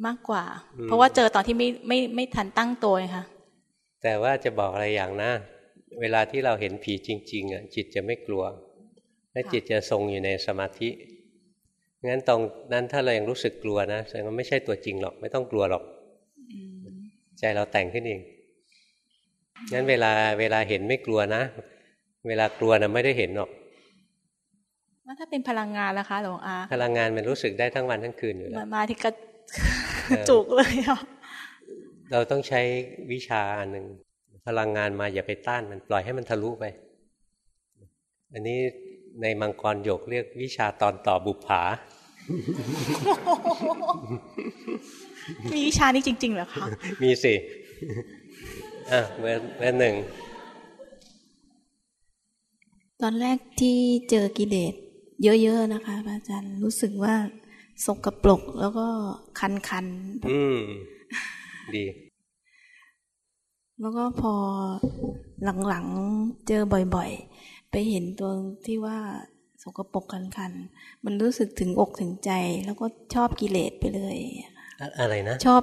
Speaker 13: มากกว่า เพราะว่าเจอตอนที่ไม่ไม่ไม่ทันตั้งตัวค่ะ
Speaker 1: แต่ว่าจะบอกอะไรอย่างนะ เวลาที่เราเห็นผีจริง ๆอะจิตจะไม่กลัวและจิตจะทรงอยู่ในสมาธิ งั้นตรงนั้นถ้าเรายังรู้สึกกลัวนะแสดงว่าไม่ใช่ตัวจริงหรอก ไม่ต้องกลัวหรอกใจเราแต่งขึ้นเองงั้นเวลาเวลาเห็นไม่กลัวนะ เวลากลัวนะไม่ได้เห็นหรอก
Speaker 13: แล้วถ้าเป็นพลังงานล่ะคะหลวงอา
Speaker 1: พลังงานมันรู้สึกได้ทั้งวันทั้งคืนอยู่แล้ว
Speaker 13: มาที่กระจุกเลยอะ
Speaker 1: เราต้องใช้วิชาอันหนึ่งพลังงานมาอย่าไปต้านมันปล่อยให้มันทะลุไป อันนี้ ในมังกรหยกเรียกวิชาตอนต่อบุปผา
Speaker 13: มีวิชานี้จริง ๆ เหรอคะ
Speaker 1: มีสิอะเบอร์เบอร์หนึ่ง
Speaker 14: ตอนแรกที่เจอกิเลสเยอะ ๆ นะคะอาจารย์รู้สึกว่าสกรปรกแล้วก็คันๆ
Speaker 1: อืม ดี
Speaker 14: แล้วก็พอหลัง ๆ เจอบ่อย ๆ ไปเห็นตัวที่ว่าสกรปรกคันๆมันรู้สึกถึงอกถึงใจ แล้วก็ชอบกิเลสไปเลย
Speaker 1: อะไรนะ
Speaker 14: ชอบ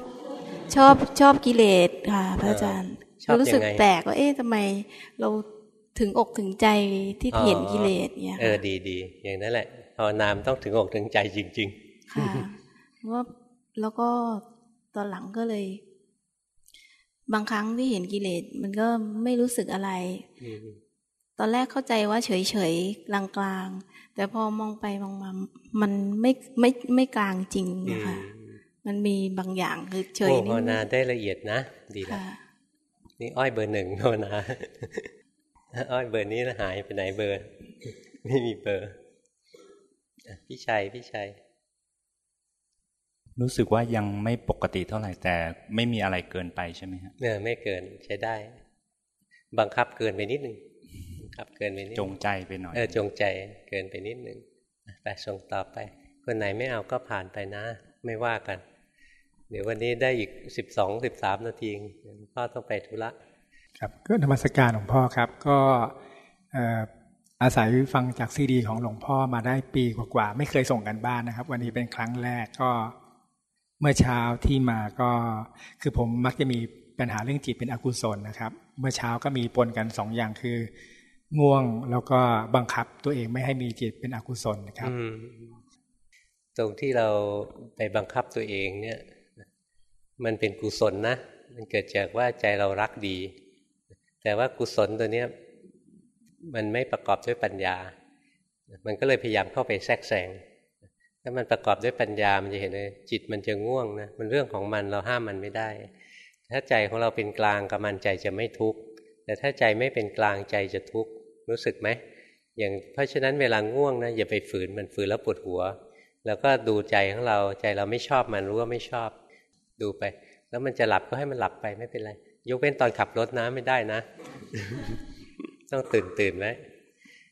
Speaker 14: ชอบชอบกิเลสค่ะ พระอาจารย์รู้สึกแปลกว่าเอ๊ะทำไมเราถึงอกถึงใจที่เห็นกิเลสเนี่ย
Speaker 1: เออดีดีอย่างนั้นแหละภาวนามต้องถึงอกถึงใจจริง
Speaker 14: ๆ ค่ะว่าแล้วก็ตอนหลังก็เลย บางครั้งที่เห็นกิเลสมันก็ไม่รู้สึกอะไร ตอนแรกเข้าใจว่าเฉยๆกลางๆแต่พอมองไปมองมา มันไม่ไม่ไม่กลางจริงนะคะมันมีบางอย่างคือเฉย
Speaker 1: นี่ภาวนาได้ละเอียดนะ ดีแล้วนี่อ้อยเบอร์หนึ่งภาวนาอ้อยเบอร์นี้หายไปไหนเบอร์ ไม่มีเบอร์พี่ชัยพี่ชัย
Speaker 15: รู้สึกว่ายังไม่ปกติเท่าไหร่แต่ไม่มีอะไรเกินไปใช่ไหมครับ
Speaker 1: เนี่ยไม่เกินใช้ได้ บังคับเกินไปนิดนึง บังคับเกินไปนิด
Speaker 15: จงใจไปหน่อย
Speaker 1: เออจงใจเกินไปนิดนึงไปส่งต่อไป คนไหนไม่เอาก็ผ่านไปนะ ไม่ว่ากัน เดี๋ยววันนี้ได้อีกสิบสองสิบสามนาทีพ่อต้องไปธุระ
Speaker 16: ครับก็ธรรมสการหลวงพ่อครับ ก็อาศัยฟังจากซีดี ของหลวงพ่อมาได้ปีกว่าๆไม่เคยส่งกันบ้านนะครับ วันนี้เป็นครั้งแรกก็เมื่อเช้าที่มาก็คือผมมักจะมีปัญหาเรื่องจิตเป็นอกุศลนะครับ เมื่อเช้าก็มีปนกันสองอย่างคือ ง่วงแล้วก็บังคับตัวเองไม่ให้มีจิตเป็นอกุศลนะครับ
Speaker 1: ตรงที่เราไปบังคับตัวเองเนี่ย มันเป็นกุศลนะ มันเกิดจากว่าใจเรารักดี แต่ว่ากุศลตัวเนี้ยมันไม่ประกอบด้วยปัญญา มันก็เลยพยายามเข้าไปแทรกแซงถ้ามันประกอบด้วยปัญญา มันจะเห็นเลยจิตมันจะง่วงนะ มันเรื่องของมันเราห้ามมันไม่ได้ ถ้าใจของเราเป็นกลางกับมันใจจะไม่ทุกข์ แต่ถ้าใจไม่เป็นกลางใจจะทุกข์รู้สึกไหมอย่างเพราะฉะนั้นเวลาง่วงนะอย่าไปฝืนมันฝืนแล้วปวดหัว แล้วก็ดูใจของเราใจเราไม่ชอบมันรู้ว่าไม่ชอบ ดูไป แล้วมันจะหลับก็ให้มันหลับไปไม่เป็นไรยกเว้นตอนขับรถนะไม่ได้นะ ต้องตื่นตื่นไว้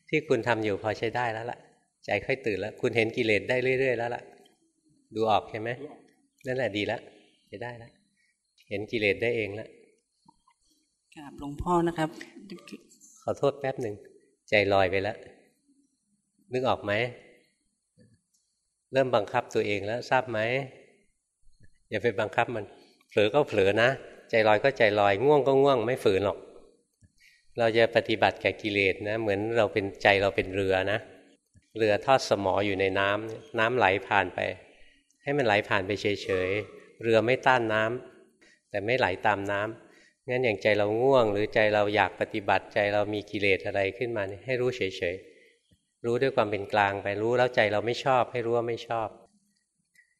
Speaker 1: ที่คุณทำอยู่พอใช้ได้แล้วล่ะ ใจค่อยตื่นแล้ว คุณเห็นกิเลสได้เรื่อย ๆ แล้วล่ะ ดูออกใช่ไหมนั่นแหละดีแล้วจะได้แล้วเห็นกิเลสได้เองแล้ว
Speaker 17: กราบหลวงพ่อนะครับ
Speaker 1: ขอโทษแป๊บหนึ่ง ใจลอยไปแล้วนึกออกไหม เริ่มบังคับตัวเองแล้วทราบไหม อย่าไปบังคับมัน เผลอก็เผลอนะ ใจลอยก็ใจลอย ง่วงก็ง่วง ไม่ฝืนหรอก เราจะปฏิบัติแก่กิเลสนะ เหมือนเราเป็นใจเราเป็นเรือนะ เรือทอดสมออยู่ในน้ำน้ำไหลผ่านไป ให้มันไหลผ่านไปเฉยๆ เรือไม่ต้านน้ำแต่ไม่ไหลตามน้ำ งั้นอย่างใจเราง่วง หรือใจเราอยากปฏิบัติใจเรามีกิเลสอะไรขึ้นมาให้รู้เฉยๆรู้ด้วยความเป็นกลางไปรู้แล้วใจเราไม่ชอบ ให้รู้ว่าไม่ชอบ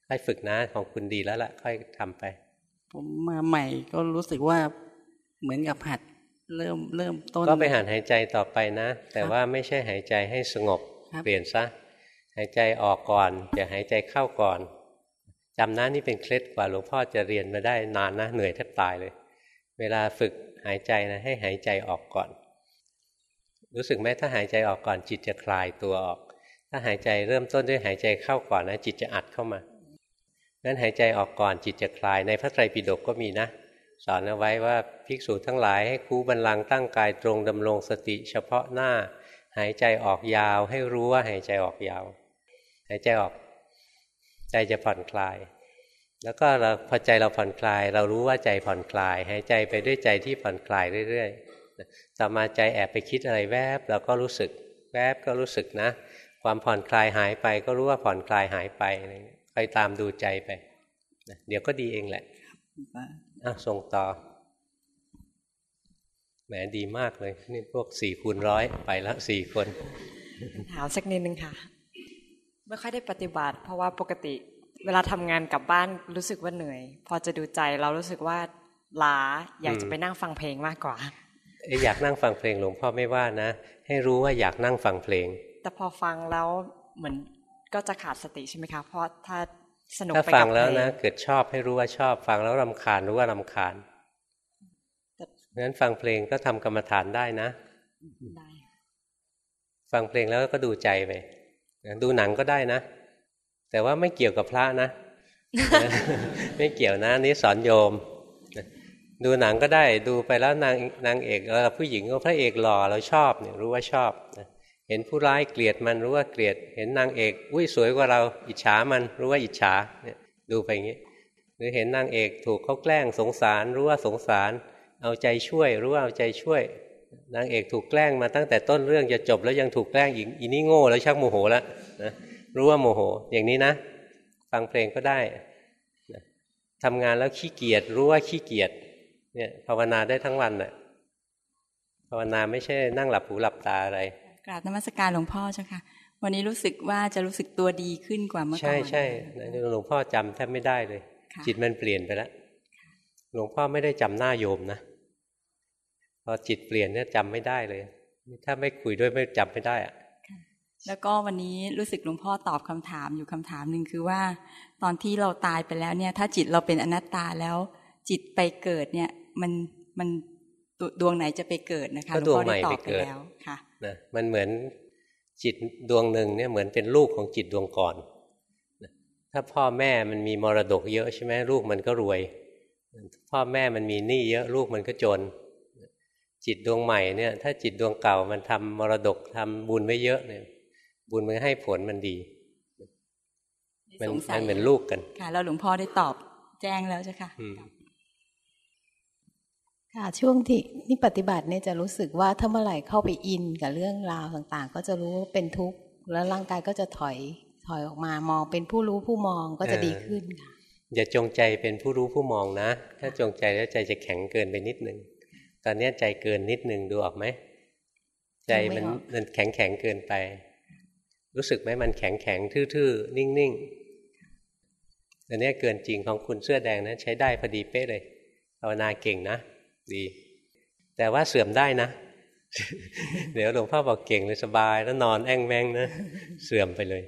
Speaker 1: ค่อยฝึกนะของคุณดีแล้วล่ะ ค่อยทำไป
Speaker 17: ผมมาใหม่ก็รู้สึกว่าเหมือนกับหัดเริ่มเริ่มต้น
Speaker 1: ก็ไปหัดหายใจต่อไปนะ แต่ว่าไม่ใช่หายใจให้สงบเปลี่ยนซะหายใจออกก่อนอย่าหายใจเข้าก่อนจำนะนี่เป็นเคล็ดกว่าหลวงพ่อจะเรียนมาได้นานนะเหนื่อยแทบตายเลย เวลาฝึกหายใจนะให้หายใจออกก่อน รู้สึกไหมถ้าหายใจออกก่อนจิตจะคลายตัวออก ถ้าหายใจเริ่มต้นด้วยหายใจเข้าก่อนนะจิตจะอัดเข้ามางั้นหายใจออกก่อนจิตจะคลายในพระไตรปิฎกก็มีนะสอนเอาไว้ว่าภิกษุทั้งหลายให้คูบันลังตั้งกายตรงดำรงสติเฉพาะหน้า หายใจออกยาวให้รู้ว่าหายใจออกยาว หายใจออกใจจะผ่อนคลาย แล้วก็เราพอใจเราผ่อนคลาย เรารู้ว่าใจผ่อนคลายหายใจไปด้วยใจที่ผ่อนคลายเรื่อยๆต่อมาใจแอบไปคิดอะไรแวบเราก็รู้สึกแวบก็รู้สึกนะ ความผ่อนคลายหายไปก็รู้ว่าผ่อนคลายหายไปอะไรเงี้ยไปตามดูใจไปเดี๋ยวก็ดีเองแหละอะส่งต่อแหมดีมากเลยนี่พวกสี่คูณร้อยไปละสี่คน
Speaker 18: ถามสักนิดนึงค่ะ ไม่ค่อยได้ปฏิบัติ เพราะว่าปกติ เวลาทำงานกลับบ้านรู้สึกว่าเหนื่อย พอจะดูใจเรารู้สึกว่าล้าอยากจะไปนั่งฟังเพลงมากกว่า
Speaker 1: อยากนั่งฟังเพลงหลวงพ่อไม่ว่านะ ให้รู้ว่าอยากนั่งฟังเพลง
Speaker 18: แต่พอฟังแล้วเหมือนก็จะขาดสติใช่ไหมคะ เพราะถ้าสนุก
Speaker 1: ถ้าฟังแล้วนะเกิดชอบให้รู้ว่าชอบ ฟังแล้วรำคาญรู้ว่ารำคาญงั้นฟังเพลงก็ทำกรรมฐานได้นะฟังเพลงแล้วก็ดูใจไปดูหนังก็ได้นะ แต่ว่าไม่เกี่ยวกับพระนะ ไม่เกี่ยวนะนี่สอนโยม ดูหนังก็ได้ดูไปแล้วนางนางเอกเออผู้หญิงก็พระเอกหล่อเราชอบเนี่ยรู้ว่าชอบนะเห็นผู้ร้ายเกลียดมันรู้ว่าเกลียด เห็นนางเอกอุ้ยสวยกว่าเราอิจฉามันรู้ว่าอิจฉาเนี่ยดูไปอย่างนี้ หรือเห็นนางเอกถูกเขาแกล้งสงสารรู้ว่าสงสาร เอาใจช่วย รู้ว่าเอาใจช่วยนางเอกถูกแกล้งมาตั้งแต่ต้นเรื่องจะจบแล้วยังถูกแกล้งอีกอีนี่โง่แล้วชักโมโหแล้วนะ รู้ว่าโมโห อย่างนี้นะ ฟังเพลงก็ได้นะทำงานแล้วขี้เกียจรู้ว่าขี้เกียจเนี่ยภาวนาได้ทั้งวันน่ะภาวนาไม่ใช่นั่งหลับหูหลับตาอะไร
Speaker 19: กราบนมัสการหลวงพ่อเจ้าค่ะ วันนี้รู้สึกว่าจะรู้สึกตัวดีขึ้นกว่าเมื่อก่อน ใช่
Speaker 1: ใช่หลวงพ่อจำแทบไม่ได้เลย จิตมันเปลี่ยนไปแล้วหลวงพ่อไม่ได้จำหน้าโยมนะพอจิตเปลี่ยนเนี่ยจำไม่ได้เลย ถ้าไม่คุยด้วยไม่จำไม่ได้อะ
Speaker 19: แล้วก็วันนี้รู้สึกหลวงพ่อตอบคำถามอยู่คำถามหนึ่งคือว่า ตอนที่เราตายไปแล้วเนี่ย ถ้าจิตเราเป็นอนัตตาแล้ว จิตไปเกิดเนี่ย มันมันดวงไหนจะไปเกิดนะคะหลวงพ่อได้ตอบไปแล้วค่ะ
Speaker 1: นะมันเหมือนจิตดวงหนึ่งเนี่ยเหมือนเป็นลูกของจิตดวงก่อนนะถ้าพ่อแม่มันมีมรดกเยอะใช่ไหมลูกมันก็รวย พ่อแม่มันมีหนี้เยอะลูกมันก็จน จิตดวงใหม่เนี่ย ถ้าจิตดวงเก่ามันทำมรดกทำบุญไว้เยอะเนี่ย บุญมันให้ผลมันดี มันมันเหมือนลูกกัน
Speaker 19: ค่ะแล้วหลวงพ่อได้ตอบแจ้งแล้วใช่ค่ะ
Speaker 12: ค่ะช่วงที่นี่ปฏิบัติเนี่ยจะรู้สึกว่าถ้าเมื่อไหร่เข้าไปอินกับเรื่องราวต่าง ๆ ก็จะรู้ว่าเป็นทุกข์แล้วร่างกายก็จะถอยถอยออกมามองเป็นผู้รู้ผู้มองก็จะดีขึ้นค่ะ
Speaker 1: อย่าจงใจเป็นผู้รู้ผู้มองนะ ถ้าจงใจแล้วใจจะแข็งเกินไปนิดนึงตอนนี้ใจเกินนิดนึงดูออกไหมใจมันมันแข็งแข็งเกินไป รู้สึกไหมมันแข็งแข็งทื่อๆ นิ่งๆอันนี้เกินจริงของคุณเสื้อแดงนะใช้ได้พอดีเป๊ะเลยภาวนาเก่งนะ ดี แต่ว่าเสื่อมได้นะ เดี๋ยวหลวงพ่อบอกเก่งเลยสบาย แล้วนอนแอ่งแมงนะเสื่อมไปเลย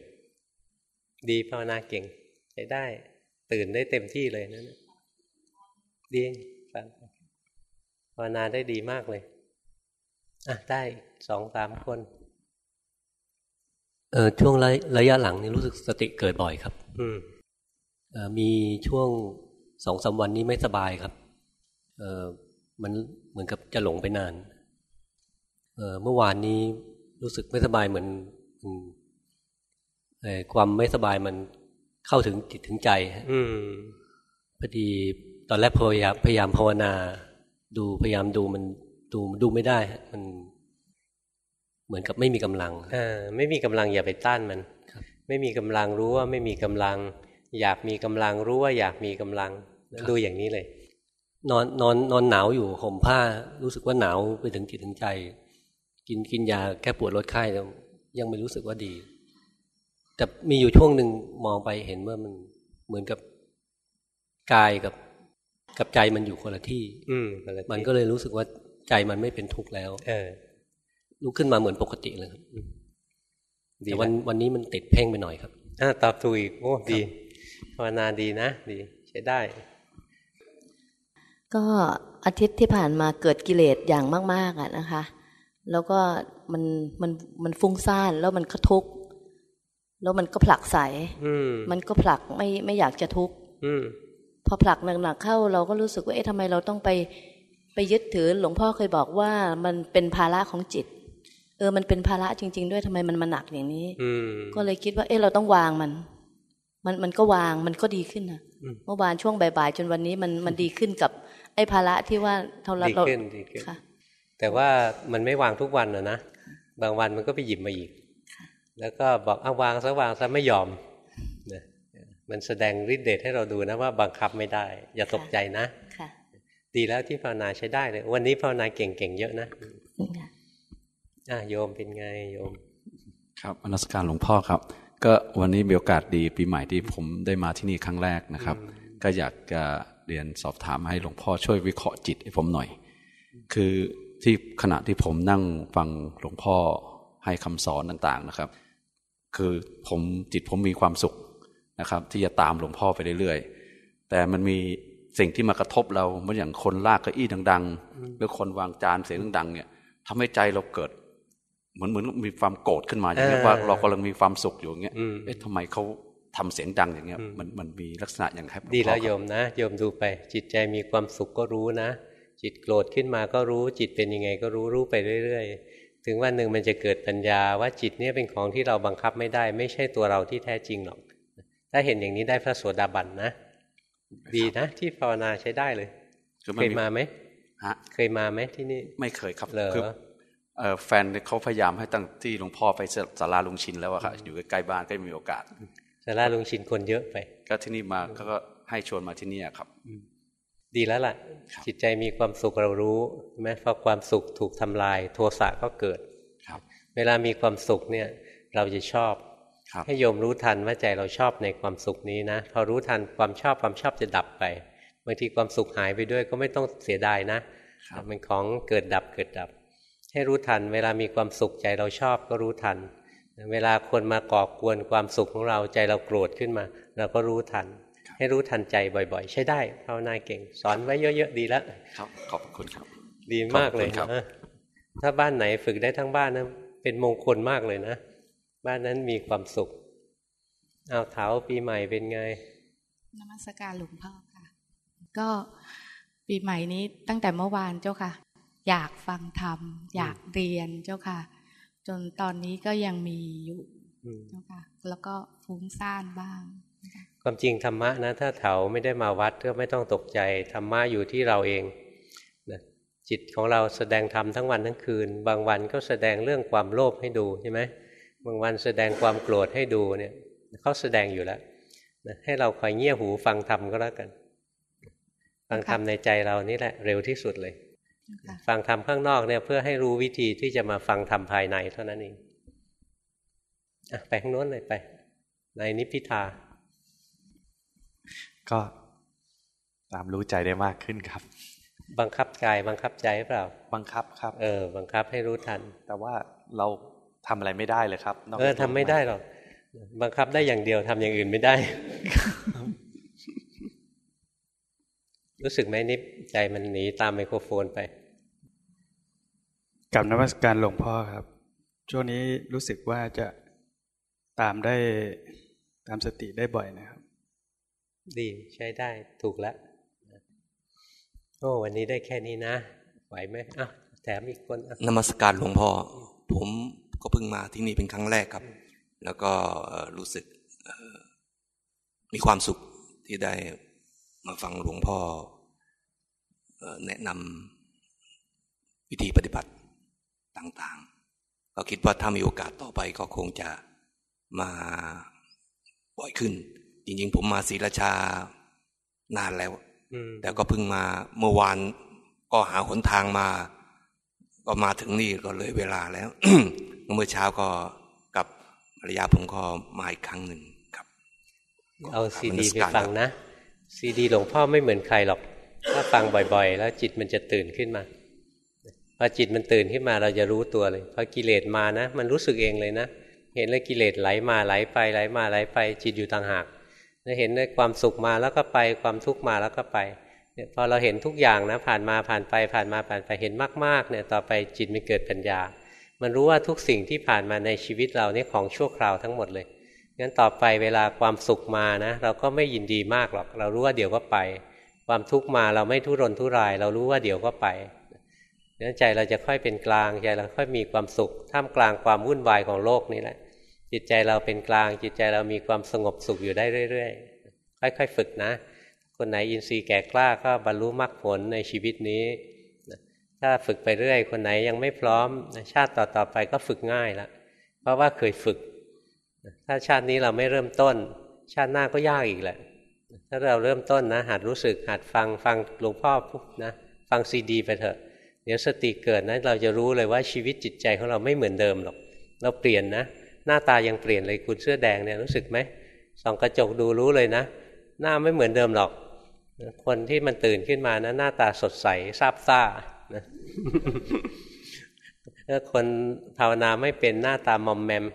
Speaker 1: ดีภาวนาเก่ง ใช้ได้ ตื่นได้เต็มที่เลยนั่นดีภาวนาได้ดีมากเลยอะได้สองสามคน
Speaker 20: เออช่วงระระยะหลังนี่รู้สึกสติเกิดบ่อยครับ
Speaker 1: อืม
Speaker 20: มีช่วงสองสาวันนี้ไม่สบายครับ เออมันเหมือนกับจะหลงไปนาน เออเมื่อวานนี้รู้สึกไม่สบายเหมือนอความไม่สบายมันเข้าถึงจิตถึงใจ
Speaker 1: อืม
Speaker 20: พอดีตอนแรกพยายามพยายามภาวนา ดูพยายามดูมันดูดูไม่ได้ มัน เหมือนกับไม่มีกำลัง
Speaker 1: อ่าไม่มีกำลังอย่าไปต้านมันไม่มีกำลังรู้ว่าไม่มีกำลัง อยากมีกำลังรู้ว่าอยากมีกำลังดูอย่างนี้เลย
Speaker 20: นอนนอนนอนหนาวอยู่ห่มผ้ารู้สึกว่าหนาวไปถึงจิตถึงใจ กินกินยาแก้ปวดลดไข้แล้วยังไม่รู้สึกว่าดี แต่มีอยู่ช่วงหนึ่งมองไปเห็นว่ามันเหมือนกับกายกับกับใจมันอยู่คนละที่
Speaker 1: อืม
Speaker 20: มันก็เลยรู้สึกว่าใจมันไม่เป็นทุกข์แล้ว
Speaker 1: เออ
Speaker 20: ลุกขึ้นมาเหมือนปกติเลยครับแต่วันวันนี้มันติดเพ่งไปหน่อยครับ
Speaker 1: อ่าตอบถูกอีกโอ้ดีภาวนาดีนะ ดี ใช้ได้
Speaker 21: ก็อาทิตย์ที่ผ่านมาเกิดกิเลสอย่างมาก ๆอะนะคะ แล้วก็มันมันมันฟุ้งซ่านแล้วมันก็ทุกข์แล้วมันก็ผลักใสมันก็ผลักไม่ไม่อยากจะทุกข์พอผลักหนักๆเข้า เราก็รู้สึกว่าเอ๊ะทำไมเราต้องไปไปยึดถือหลวงพ่อเคยบอกว่ามันเป็นภาระของจิต เออมันเป็นภาระจริง ๆ ด้วยทำไมมันมาหนักอย่างนี้ก็เลยคิดว่า เอ๊ะเราต้องวางมัน มันมันก็วางมันก็ดีขึ้นนะเมื่อวานช่วงบ่ายๆจนวันนี้มันมันดีขึ้นกับ ไอ้ภาระที่ว่าเรา
Speaker 1: ดีขึ้นดีขึ้นแต่ว่ามันไม่วางทุกวันนะนะบางวันมันก็ไปหยิบมาอีก แล้วก็บอกเอาวางซะวางซะไม่ยอมนะมันแสดงฤทธิ์เดชให้เราดูนะว่าบังคับไม่ได้ อย่าตกใจนะดีแล้วที่ภาวนาใช้ได้เลย วันนี้ภาวนาเก่งๆเยอะนะ อะโยมเป็นไงโยม
Speaker 22: ครับอนัสการหลวงพ่อครับ ก็วันนี้มีโอกาสดีปีใหม่ที่ผมได้มาที่นี่ครั้งแรกนะครับ ก็อยากจะเรียนสอบถามให้หลวงพ่อช่วยวิเคราะห์จิตให้ผมหน่อย คือที่ขณะที่ผมนั่งฟังหลวงพ่อให้คำสอนต่างๆนะครับ คือผมจิตผมมีความสุขนะครับ ที่จะตามหลวงพ่อไปเรื่อยๆแต่มันมีสิ่งที่มากระทบเราเหมือนอย่างคนลากเก้าอี้ดัง ๆ หรือคนวางจานเสียงดังๆเนี่ยทำให้ใจเราเกิด เหมือนเหมือนมีความโกรธขึ้นมาอย่างเงี้ยว่าเรากำลังมีความสุขอยู่อย่างเงี้ยเอ๊ะทำไมเขาทำเสียงดังอย่างเงี้ยมันมันมีลักษณะอย่างไร
Speaker 1: ดีแล้วโยมนะโยมดูไป จิตใจมีความสุขก็รู้นะ จิตโกรธขึ้นมาก็รู้ จิตเป็นยังไงก็รู้รู้ไปเรื่อย ๆ ถึงวันหนึ่งมันจะเกิดปัญญาว่าจิตเนี่ยเป็นของที่เราบังคับไม่ได้ ไม่ใช่ตัวเราที่แท้จริงหรอกถ้าเห็นอย่างนี้ได้พระโสดาบันนะ ดีนะ ที่ภาวนาใช้ได้เลยเคยมาไหมฮะเคยมาไหมที่นี่
Speaker 22: ไม่เคยครับเลย แฟนเขาพยายามให้ตั้งที่หลวงพ่อไปสาราลุงชินแล้วอะค่ะอยู่ใกล้บ้านก็มีโอกาส
Speaker 1: สาราลุงชินคนเยอะไป
Speaker 22: ก็ที่นี่มาก็ให้ชวนมาที่นี่ครับ
Speaker 1: ดีแล้วล่ะ จิตใจมีความสุขเรารู้ไหมพอความสุขถูกทำลาย โทสะก็เกิดเวลามีความสุขเนี่ย เราจะชอบให้โยมรู้ทันว่าใจเราชอบในความสุขนี้นะพอรู้ทันความชอบความชอบจะดับไปบางทีความสุขหายไปด้วยก็ไม่ต้องเสียดายนะมันของเกิดดับเกิดดับ ให้รู้ทัน เวลามีความสุขใจเราชอบก็รู้ทัน เวลาคนมาก่อกวนความสุขของเราใจเราโกรธขึ้นมา เราก็รู้ทัน ให้รู้ทันใจบ่อย ๆ ใช้ได้ภาวนาเก่ง สอนไว้เยอะๆดีแล้ว
Speaker 22: ครับขอบคุณครับ
Speaker 1: ดีมากเลยถ้าบ้านไหนฝึกได้ทั้งบ้านนะเป็นมงคลมากเลยนะ บ้านนั้นมีความสุขเอาเถาปีใหม่เป็นไง
Speaker 23: นมัสการหลวงพ่อค่ะ ก็ปีใหม่นี้ตั้งแต่เมื่อวานเจ้าค่ะ อยากฟังธรรม อยากเรียนเจ้าค่ะ จนตอนนี้ก็ยังมีอยู่เจ้าค่ะ แล้วก็ฟุ้งซ่านบ้าง
Speaker 1: ความจริงธรรมะนะ ถ้าเถาไม่ได้มาวัดก็ไม่ต้องตกใจธรรมะอยู่ที่เราเองนะจิตของเราแสดงธรรมทั้งวันทั้งคืน บางวันก็แสดงเรื่องความโลภให้ดูใช่ไหมบางวันแสดงความโกรธให้ดูเนี่ยเขาแสดงอยู่แล้วนะให้เราคอยเงี่ยหูฟังธรรมก็แล้วกัน ฟังธรรมในใจเรานี่แหละ เร็วที่สุดเลย ฟังธรรมข้างนอกเนี่ยเพื่อให้รู้วิธีที่จะมาฟังธรรมภายในเท่านั้นเองอไปข้างโน้นเลยไป ในนิพพิทา
Speaker 24: ก็ตามรู้ใจได้มากขึ้นครับ
Speaker 1: บังคับกายบังคับใจเปล่า
Speaker 24: บังคับครับ
Speaker 1: เออ บังคับให้รู้ทัน
Speaker 24: แต่ว่าเราทำอะไรไม่ได้เลยครับ
Speaker 1: เออทำไม่ได้หรอกบังคับได้อย่างเดียวทำอย่างอื่นไม่ได้ รู้สึกไหมนิบใจมันหนีตามไมโครโฟนไป
Speaker 25: กับนวัตการหลวงพ่อครับ ช่วงนี้รู้สึกว่าจะตามได้ตามสติได้บ่อยนะครับ
Speaker 1: ดีใช้ได้ถูกแล้วโอ้วันนี้ได้แค่นี้นะ ไหวไหมอะแถมอีกคน
Speaker 26: นมัสการหลวงพ่อ ผมก็เพิ่งมาที่นี่เป็นครั้งแรกครับ แล้วก็รู้สึกมีความสุขที่ได้มาฟังหลวงพ่อแนะนำวิธีปฏิบัติ ต่างๆ ก็คิดว่าถ้ามีโอกาสต่อไปก็คงจะมาบ่อยขึ้น จริง ๆ ผมมาศรีราชานานแล้วแต่ก็เพิ่งมาเมื่อวานก็หาหนทางมา ก็มาถึงนี่ก็เลยเวลาแล้วเมื่อเช้าก็กับภรรยาผมก็มาอีกครั้งหนึ่งครับ
Speaker 1: เอาซีดีไปฟังนะซีดีหลวงพ่อไม่เหมือนใครหรอก ถ้าฟังบ่อย ๆ แล้วจิตมันจะตื่นขึ้นมา พอจิตมันตื่นขึ้นมาเราจะรู้ตัวเลยพอกิเลสมานะ มันรู้สึกเองเลยนะ เห็นเลยกิเลสไหลมาไหลไปไหลมาไหลไป จิตอยู่ต่างหากเห็นเลยความสุขมาแล้วก็ไปความทุกข์มาแล้วก็ไปพอเราเห็นทุกอย่างนะผ่านมาผ่านไปผ่านมาผ่านไปเห็นมากๆเนี่ยต่อไปจิตมันเกิดปัญญา มันรู้ว่าทุกสิ่งที่ผ่านมาในชีวิตเราเนี่ยของชั่วคราวทั้งหมดเลยงั้นต่อไปเวลาความสุขมานะ เราก็ไม่ยินดีมากหรอก เรารู้ว่าเดี๋ยวก็ไป ความทุกข์มาเราไม่ทุรนทุราย เรารู้ว่าเดี๋ยวก็ไป นั้นใจเราจะค่อยเป็นกลางใจเราค่อยมีความสุข ท่ามกลางความวุ่นวายของโลกนี่แหละ จิตใจเราเป็นกลาง จิตใจเรามีความสงบสุขอยู่ได้เรื่อยๆค่อย ๆ ฝึกนะ คนไหนอินทรีย์แก่กล้าก็บรรลุมรรคผลในชีวิตนี้ถ้าฝึกไปเรื่อย คนไหนยังไม่พร้อม ชาติต่อๆไปก็ฝึกง่ายละเพราะว่าเคยฝึก ถ้าชาตินี้เราไม่เริ่มต้น ชาติหน้าก็ยากอีกแหละ ถ้าเราเริ่มต้นนะหัดรู้สึกหัดฟังฟังหลวงพ่อนะ ฟังซีดี ไปเถอะ ดี๋ยวสติเกิดนะเราจะรู้เลยว่าชีวิตจิตใจของเราไม่เหมือนเดิมหรอก เราเปลี่ยนนะ หน้าตายังเปลี่ยนเลยคุณเสื้อแดงเนี่ยรู้สึกไหมส่องกระจกดูรู้เลยนะ หน้าไม่เหมือนเดิมหรอก คนที่มันตื่นขึ้นมานะหน้าตาสดใสซาบซ่านะถ้าคนภาวนาไม่เป็นหน้าตามอมแมม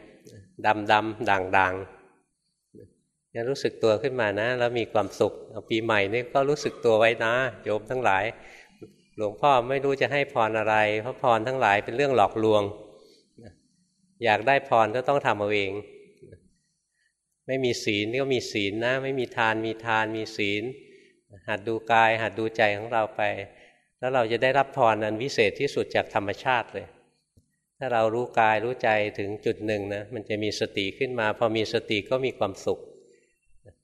Speaker 1: ดำดำด่างด่างนี่รู้สึกตัวขึ้นมานะ แล้วมีความสุขปีใหม่นี่ก็รู้สึกตัวไว้นะโยมทั้งหลาย หลวงพ่อไม่รู้จะให้พรอะไร เพราะพรทั้งหลายเป็นเรื่องหลอกลวง อยากได้พรก็ต้องทำเอาเอง ไม่มีศีลก็มีศีลนะ ไม่มีทานมีทานมีศีล หัดดูกาย หัดดูใจของเราไป แล้วเราจะได้รับพรอันวิเศษที่สุดจากธรรมชาติเลย ถ้าเรารู้กายรู้ใจถึงจุดหนึ่งนะมันจะมีสติขึ้นมา พอมีสติก็มีความสุข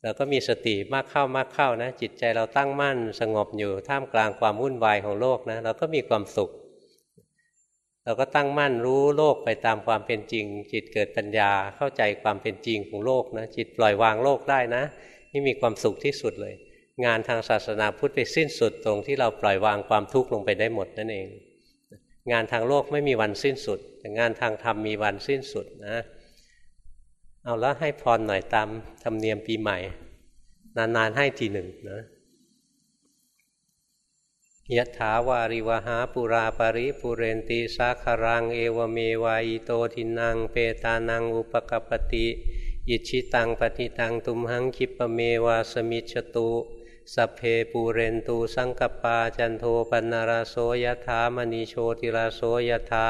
Speaker 1: เราก็มีสติมากเข้ามากเข้านะ จิตใจเราตั้งมั่นสงบอยู่ท่ามกลางความวุ่นวายของโลกนะเราก็มีความสุข เราก็ตั้งมั่นรู้โลกไปตามความเป็นจริง จิตเกิดปัญญาเข้าใจความเป็นจริงของโลกนะ จิตปล่อยวางโลกได้นะ นี่มีความสุขที่สุดเลย งานทางศาสนาพุทธไปสิ้นสุดตรงที่เราปล่อยวางความทุกข์ลงไปได้หมดนั่นเอง งานทางโลกไม่มีวันสิ้นสุด แต่งานทางธรรมมีวันสิ้นสุดนะ เอาแล้วให้พรหน่อยตามธรรมเนียมปีใหม่ นานๆให้ทีหนึ่งนะยะถาวาริวหาปุราปริปุเรนตีสาคารังเอวเมวายโตทินังเปตานังอุปกัปปติ อิจฉิตังปัตถิตังตุมหังขิปปเมวะสมิชฌตุสัพเพปูเรนตุสังกัปปาจันโทปัณณรโสยถามณิโชติรโสยถา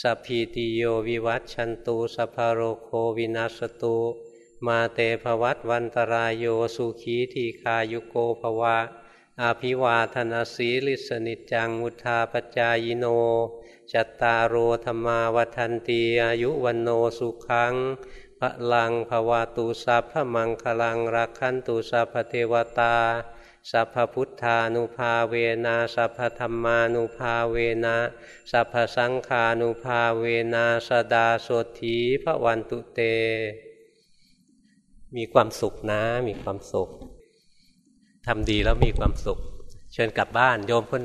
Speaker 1: สัพพีติโยวิวัชชันตุสัพพโรโควินัสสตุมาเตภวัตวันตราโยสุขีทีฆายุโกภวะ อภิวาทนสีลิสสนิจจังวุฑฒาปจายิโน จัตตารโธรรมาวันตีอายุวันโนสุขังพลังภวาตุสัพพมังคลังรักขันตุสัพเทวตา สัพพพุทธานุภาเวนะสัพพธรรมานุภาเวนะสัพพสังขานุภาเวนะสดาโสถีพระวันตุเต มีความสุขนะ มีความสุขทำดีแล้วมีความสุข เชิญกลับบ้านโยมคน